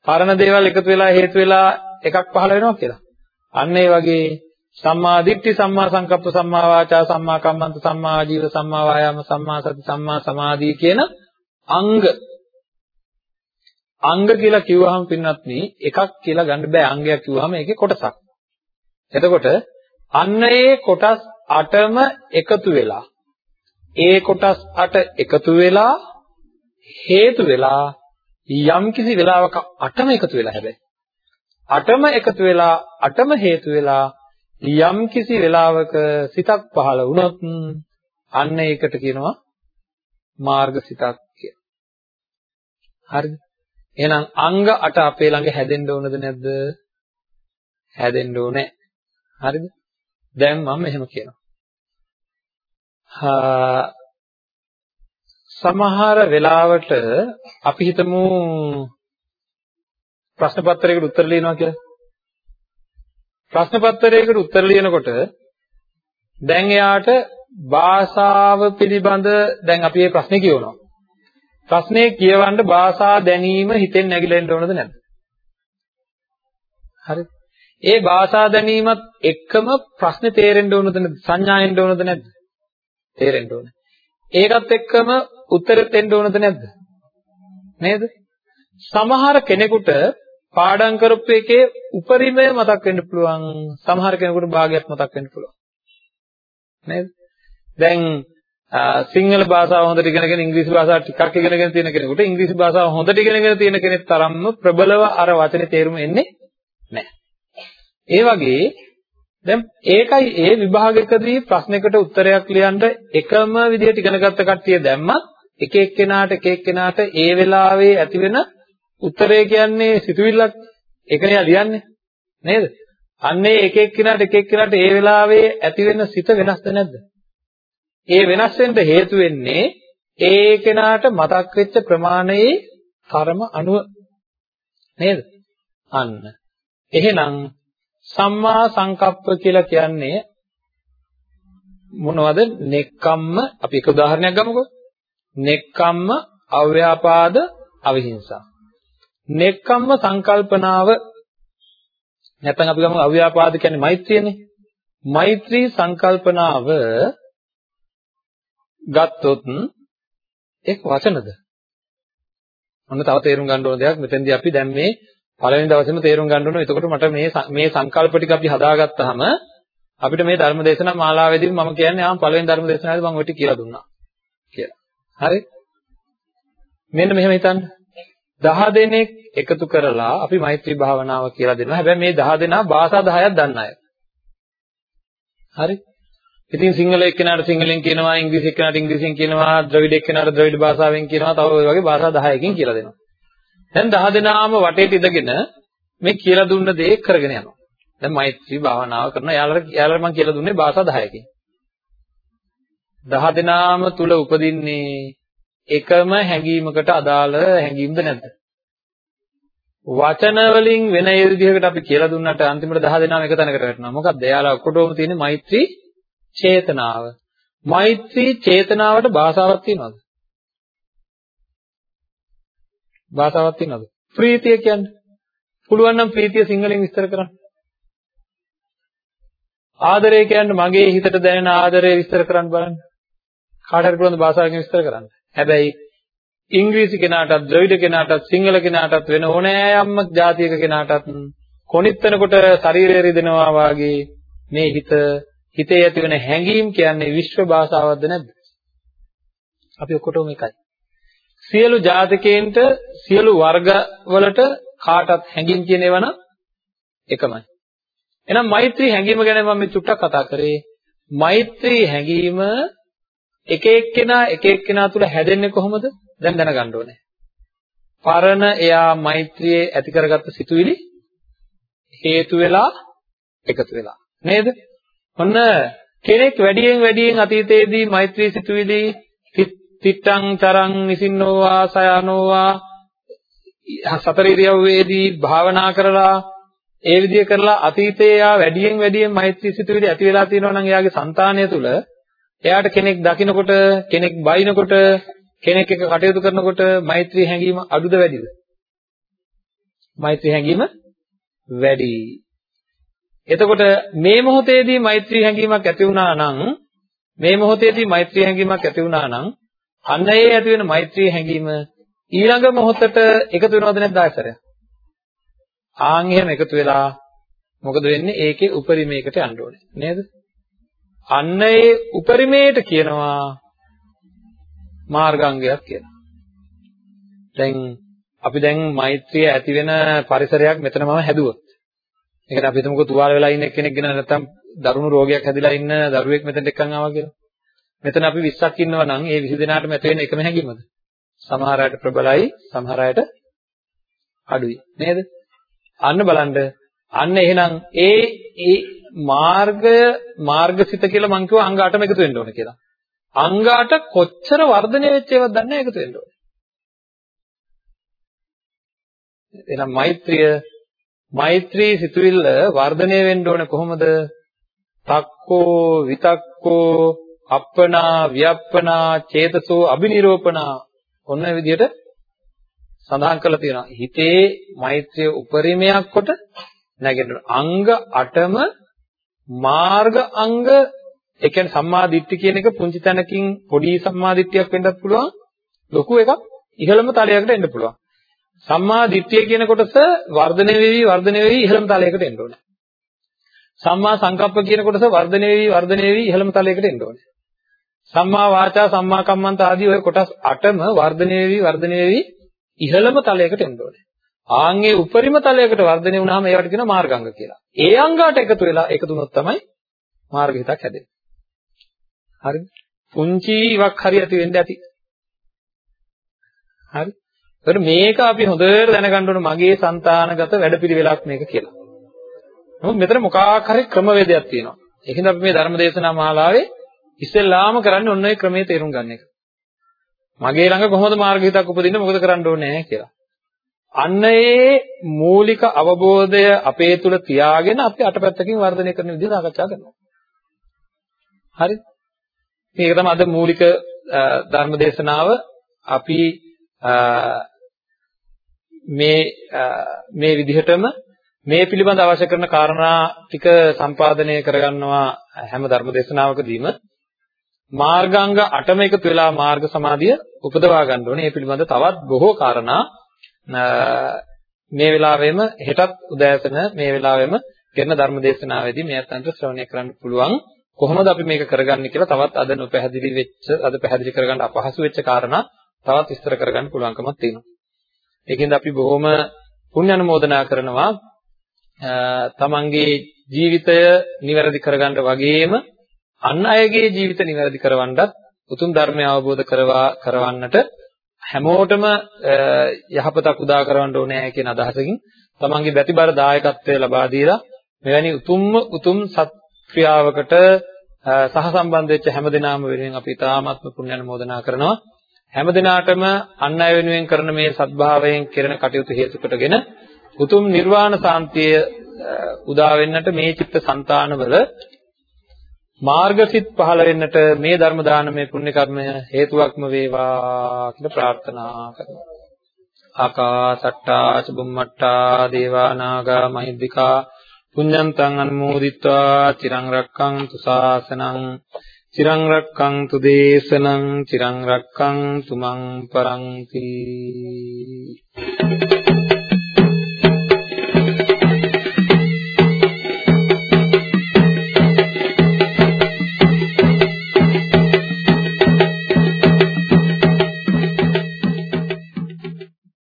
පරණ දේවල් එකතු වෙලා හේතු වෙලා එකක් පහළ වෙනවා කියලා. අන්න ඒ වගේ සම්මා දිට්ඨි සම්මා සංකප්ප සම්මා වාචා සම්මා කම්මන්ත සම්මා ආජීව සම්මා වායාම සම්මා සති සම්මා සමාධි කියන අංග. අංග කියලා කිව්වහම පින්නත් එකක් කියලා ගන්න බෑ. අංගයක් කිව්වහම ඒකේ කොටසක්. එතකොට අන්න ඒ කොටස් 8ම එකතු වෙලා ඒ කොටස් 8 එකතු වෙලා හේතු වෙලා යම් කිසි වෙලාවක 8ම එකතු වෙලා හැබැයි. 8ම එකතු වෙලා 8ම හේතු වෙලා යම් කිසි වෙලාවක සිතක් පහළ වුණොත් අන්න ඒකට කියනවා මාර්ග සිතක් කියලා. හරිද? එහෙනම් අංග 8 අපේ ළඟ හැදෙන්න ඕනද නැද්ද? හැදෙන්න ඕනේ. හරිද? දැන් මම එහෙම කියනවා. සමහර වෙලාවට අපි හිතමු ප්‍රශ්න පත්‍රයකට උත්තර ලියනවා කියලා. ප්‍රශ්න පත්‍රයකට උත්තර ලියනකොට දැන් එයාට භාෂාව පිළිබඳ දැන් අපි මේ ප්‍රශ්නේ කියවනවා. ප්‍රශ්නේ කියවන්න භාෂා දැනීම හිතෙන් නැగిලා ඉන්න ඕනද නැද්ද? හරි. ඒ භාෂා දැනීමත් එක්කම ප්‍රශ්නේ තේරෙන්න ඕනද නැද්ද? සංඥාෙන්න ඕනද නැද්ද? තේරෙන්න ඕන. ඒකත් එක්කම උත්තරෙත් එන්න ඕනද නැද්ද? නේද? සමහර කෙනෙකුට පාඩම් කරපු එකේ උපරිමය මතක් වෙන්න පුළුවන්. සමහර කෙනෙකුට භාගයක් මතක් වෙන්න පුළුවන්. නේද? දැන් සිංහල භාෂාව හොඳට ඉගෙනගෙන ඉංග්‍රීසි භාෂාව ටිකක් ඉගෙනගෙන තියෙන කෙනෙකුට ඉංග්‍රීසි භාෂාව හොඳට ඉගෙනගෙන තියෙන කෙනෙක් තරම්ම ප්‍රබලව අර වචනේ තේරුම එන්නේ නැහැ. ඒ වගේ දැන් ඒකයි ඒ විභාගයකදී ප්‍රශ්නයකට උත්තරයක් ලියන්න එකම විදිහට ඉගෙනගත්ත කට්ටිය දැම්මත් එක එක්කෙනාට එක එක්කෙනාට ඒ වෙලාවේ ඇති වෙන උත්තරය කියන්නේ සිතුවිල්ලක් ඒකනේ ලියන්නේ නේද? අන්නේ එක එක්කෙනාට එක එක්කෙනාට ඒ වෙලාවේ ඇති වෙන සිත වෙනස්ද නැද්ද? ඒ වෙනස් වෙන්න හේතු වෙන්නේ ඒ කෙනාට මතක් වෙච්ච ප්‍රමාණයේ තරම අනුව නේද? අන්න. එහෙනම් සම්මා සංකප්ප කියලා කියන්නේ මොනවද? නෙක්කම්ම අපි එක උදාහරණයක් ගමුකෝ. නෙක්කම්ම අව්‍යාපාද අවිහිංසා. නෙක්කම්ම සංකල්පනාව නැත්නම් අපි ගමු අව්‍යාපාද කියන්නේ මෛත්‍රියනේ. මෛත්‍රී සංකල්පනාව ගත්තොත් ඒක වචනද? ඔන්න තව තේරුම් ගන්න ඕන දෙයක් මෙතෙන්දී අපි දැන් මේ පළවෙනි දවසේම තේරුම් ගන්න ඕන. එතකොට මට මේ මේ සංකල්ප ටික අපි හදාගත්තාම අපිට මේ ධර්ම දේශනා මාලාවේදී මම කියන්නේ ආ පළවෙනි ධර්ම දේශනාවේදී මම ඔය ටික කියලා දුන්නා කියලා. හරි? මෙන්න මෙහෙම හිතන්න. 10 දෙනෙක් එකතු කරලා අපි මෛත්‍රී භාවනාව කියලා දෙනවා. හැබැයි මේ 10 දෙනා භාෂා 10ක් දන්න අය. හරි? ඉතින් සිංහල එක්කෙනාට සිංහලෙන් කියනවා, ඉංග්‍රීසි එක්කෙනාට ඉංග්‍රීසියෙන් කියනවා, ද්‍රවිඩ එක්කෙනාට ද්‍රවිඩ භාෂාවෙන් කියනවා, තව ඔය වගේ භාෂා 10කින් කියලා දෙනවා. දැන් 10 දෙනාම වටේට ඉඳගෙන මේ කියලා දුන්න දේ කරගෙන යනවා. දැන් මෛත්‍රී භාවනාව කරන යාළුවා යාළුවා මම කියලා දුන්නේ භාෂා 10කින්. 10 දෙනාම තුල උපදින්නේ එකම හැඟීමකට අදාළ හැඟීම්ද නැද්ද? වචන වලින් වෙන ඒ විදිහකට අපි කියලා දුන්නට අන්තිමට 10 දෙනාම එක තැනකට වැටෙනවා. මොකක්ද? එයාලා ඔක්කොටම තියෙන මෛත්‍රී චේතනාව. මෛත්‍රී චේතනාවට භාෂාවක් තියෙනවද? භාෂාවක් තියෙනවද? ප්‍රීතිය කියන්නේ. පුළුවන් නම් ප්‍රීතිය සිංහලෙන් විස්තර කරන්න. ආදරය කියන්නේ මගේ හිතට දැනෙන ආදරය විස්තර කරන්න බලන්න. කාට හරි පුළුවන් භාෂාවකින් විස්තර කරන්න. හැබැයි ඉංග්‍රීසි කෙනාටත් ද්‍රවිඩ කෙනාටත් සිංහල කෙනාටත් වෙන ඕනෑයම්ම ජාතියක කෙනාටත් කොනිටනකොට ශරීරය රිදෙනවා වාගේ මේ හිත හිතේ ඇති වෙන හැඟීම් කියන්නේ විශ්ව භාෂාවක්ද නැද්ද? අපි ඔක්කොටම එකයි. සියලු ජාතකයන්ට සියලු වර්ගවලට කාටත් හැඟීම් කියන ඒවා නම් එකමයි. එහෙනම් මෛත්‍රී හැඟීම ගැන මම මේ චුට්ටක් කතා කරේ. මෛත්‍රී හැඟීම එක එක්කෙනා එක එක්කෙනා තුළ හැදෙන්නේ කොහොමද? දැන් දැනගන්න ඕනේ. පරණ එයා මෛත්‍රියේ ඇති කරගත්ත සිතුවිලි හේතු වෙලා එකතු වෙලා නේද? ඔන්න කෙනෙක් වැඩියෙන් වැඩියෙන් අතීතයේදී මෛත්‍රී සිතුවිලි තිත්තං චරං නිසින්නෝවා සයනෝවා සතර ඉරියව්වේදී භාවනා කරලා ඒ විදිහ කරලා අතීතයේ යා වැඩියෙන් වැඩියෙන් මෛත්‍රී සිතුවිලි ඇති වෙලා තියෙනවා නම් එයාගේ సంతානය තුළ එයාට කෙනෙක් දකිනකොට කෙනෙක් බයිනකොට කෙනෙක් එක්ක කටයුතු කරනකොට මෛත්‍රී හැඟීම අඩුද වැඩිද? මෛත්‍රී හැඟීම වැඩි. එතකොට මේ මොහොතේදී මෛත්‍රී හැඟීමක් ඇති වුණා නම් මේ මොහොතේදී මෛත්‍රී හැඟීමක් ඇති වුණා නම් අන්න ඒ ඇති වෙන මෛත්‍රී හැඟීම ඊළඟ මොහොතට එකතු වෙනවද නැද්ද ආයතරය? ආන් එහෙම එකතු වෙලා මොකද වෙන්නේ? ඒකේ උපරිමයකට යන්න ඕනේ. නේද? අන්න ඒ උපරිමයට කියනවා මාර්ගාංගයක් කියලා. දැන් අපි දැන් මෛත්‍රිය ඇති වෙන පරිසරයක් මෙතනම හැදුවොත්. ඒකට අපි හිතමුකෝ තුවාල වෙලා ඉන්න කෙනෙක් ගැන නැත්නම් දරුණු රෝගයක් හැදිලා ඉන්න දරුවෙක් මෙතනට එක්කන් ආවා කියලා. මෙතන අපි 20ක් ඉන්නවා නම් ඒ 20 දෙනාටම ඇති වෙන එකම හැඟීමද? සමහර අයට ප්‍රබලයි, සමහර අයට අඩුයි. නේද? අන්න බලන්න. අන්න එහෙනම් ඒ ඒ මාර්ගය මාර්ගසිත කියලා මං කිව්වා අංග 8ම එකතු වෙන්න ඕනේ කියලා. අංග 8 කොච්චර වර්ධනය වෙච්ච ඒවාද දන්නේ නැහැ එකතු වෙන්න ඕනේ. එහෙනම් මෛත්‍රිය මෛත්‍රී සිතුවිල්ල වර්ධනය වෙන්න ඕනේ කොහොමද? තක්කෝ විතක්කෝ අප්පනා ව්‍යප්පනා චේතසෝ අබිනිරෝපණා ඔන්න විදිහට සඳහන් කරලා තියෙනවා. හිතේ මෛත්‍රිය උපරිමයක් කොට නැගෙන්න අංග 8ම මාර්ග අංග ඒ කියන්නේ සම්මා දිට්ඨි කියන එක පුංචි තැනකින් පොඩි සම්මා දිට්ඨියක් වෙන්නත් පුළුවන්. ලොකු එකක් ඉහළම තලයකට එන්න පුළුවන්. සම්මා දිට්ඨිය කියන කොටස වර්ධනය වෙවි වර්ධනය වෙවි ඉහළම තලයකට එන්න ඕනේ. සම්මා සංකප්ප කියන කොටස වර්ධනය වෙවි වර්ධනය වෙවි ඉහළම තලයකට එන්න ඕනේ. සම්මා වාචා සම්මා කම්මන්ත ආදී ඔය කොටස් 8ම වර්ධනය වෙවි වර්ධනය වෙවි ඉහළම තලයකට එන්න ඕනේ. ආන්ගේ උපරිම තලයකට වර්ධනය වුණාම ඒවට කියනවා මාර්ගාංග කියලා. ඒ අංගාට එකතු වෙලා එකතු වුණොත් තමයි මාර්ග හිතක් හැදෙන්නේ. හරිද? පුංචි ඉවක් හරි ඇති වෙන්න ඇති. හරි? ඒකට මේක අපි හොඳට දැනගන්න ඕන මගේ సంతානගත වැඩපිළිවෙලක් මේක කියලා. නමුත් මෙතන මොකක් හරි ක්‍රමවේදයක් තියෙනවා. ඒකෙන් අපි මේ ධර්මදේශනා මාලාවේ ඉස්සෙල්ලාම කරන්නේ ඔන්න ඔය ක්‍රමයේ තේරුම් ගන්න එක. මගේ ළඟ කොහොමද මාර්ග හිතක් උපදින්නේ මොකද කරන්න ඕනේ කියලා. අන්න ඒ මූලික අවබෝධය අපේ තුල තියාගෙන අපි අටපැත්තකින් වර්ධනය කරන විදිහ සාකච්ඡා කරනවා. හරි? මේක තමයි අද මූලික ධර්ම දේශනාව අපි මේ මේ විදිහටම මේ පිළිබඳ අවශ්‍ය කරන කාරණා ටික සම්පාදනය කරගන්නවා හැම ධර්ම දේශනාවකදීම මාර්ගාංග 8ම එකතු වෙලා මාර්ග සමාධිය උපදවා ගන්න ඕනේ. මේ පිළිබඳ තවත් බොහෝ කාරණා මේ වෙලාවෙම හෙටත් උදෑසන මේ වෙලාවෙම කරන ධර්ම දේශනාවේදී මේ අතන්ට ශ්‍රවණය කරන්න පුළුවන්. කොහොමද අපි මේක කරගන්නේ කියලා තවත් අද නොපැහැදිලි වෙච්ච අද පැහැදිලි කරගන්න අපහසු වෙච්ච කාරණා තවත් විස්තර කරගන්න පුළුවන්කමක් තියෙනවා. ඒකෙන්ද අපි බොහොම පුණ්‍ය අනුමෝදනා කරනවා තමන්ගේ ජීවිතය නිවැරදි කරගන්න වගේම අන් අයගේ ජීවිත නිවැරදි කරවන්නත් උතුම් ධර්මය අවබෝධ කරවා කරවන්නට හැමෝටම යහපතක් උදා කරවන්න ඕනේ කියන අදහසකින් තමන්ගේ බැතිබර දායකත්වය ලබා දීලා මෙවැනි උතුම්ම උතුම් සත් ක්‍රියාවකට සහසම්බන්ධ වෙච්ච හැම දිනාම වෙනුවෙන් අපි තාමත්ම පුණ්‍ය අනුමෝදනා කරනවා. හැම දිනාටම අන් අය වෙනුවෙන් කරන මේ සත්භාවයෙන් කෙරෙන කටයුතු හේතු කොටගෙන උතුම් නිර්වාණ සාන්තිය උදා වෙන්නට මේ චිත්ත સંතානවල මාර්ගසිත පහළ වෙන්නට මේ ධර්ම දානමය පුණ්‍ය කර්මය හේතුවක්ම වේවා කියලා ප්‍රාර්ථනා කරනවා. ආකාසට්ටා චුම්මට්ටා දේවා නාග මහිද්దికා පුඤ්ඤන්තං අනුමෝදිත්වා චිරං රක්ඛන්තු ශාසනං චිරං රක්ඛන්තු දේශනං චිරං රක්ඛන්තු මං පරන්ති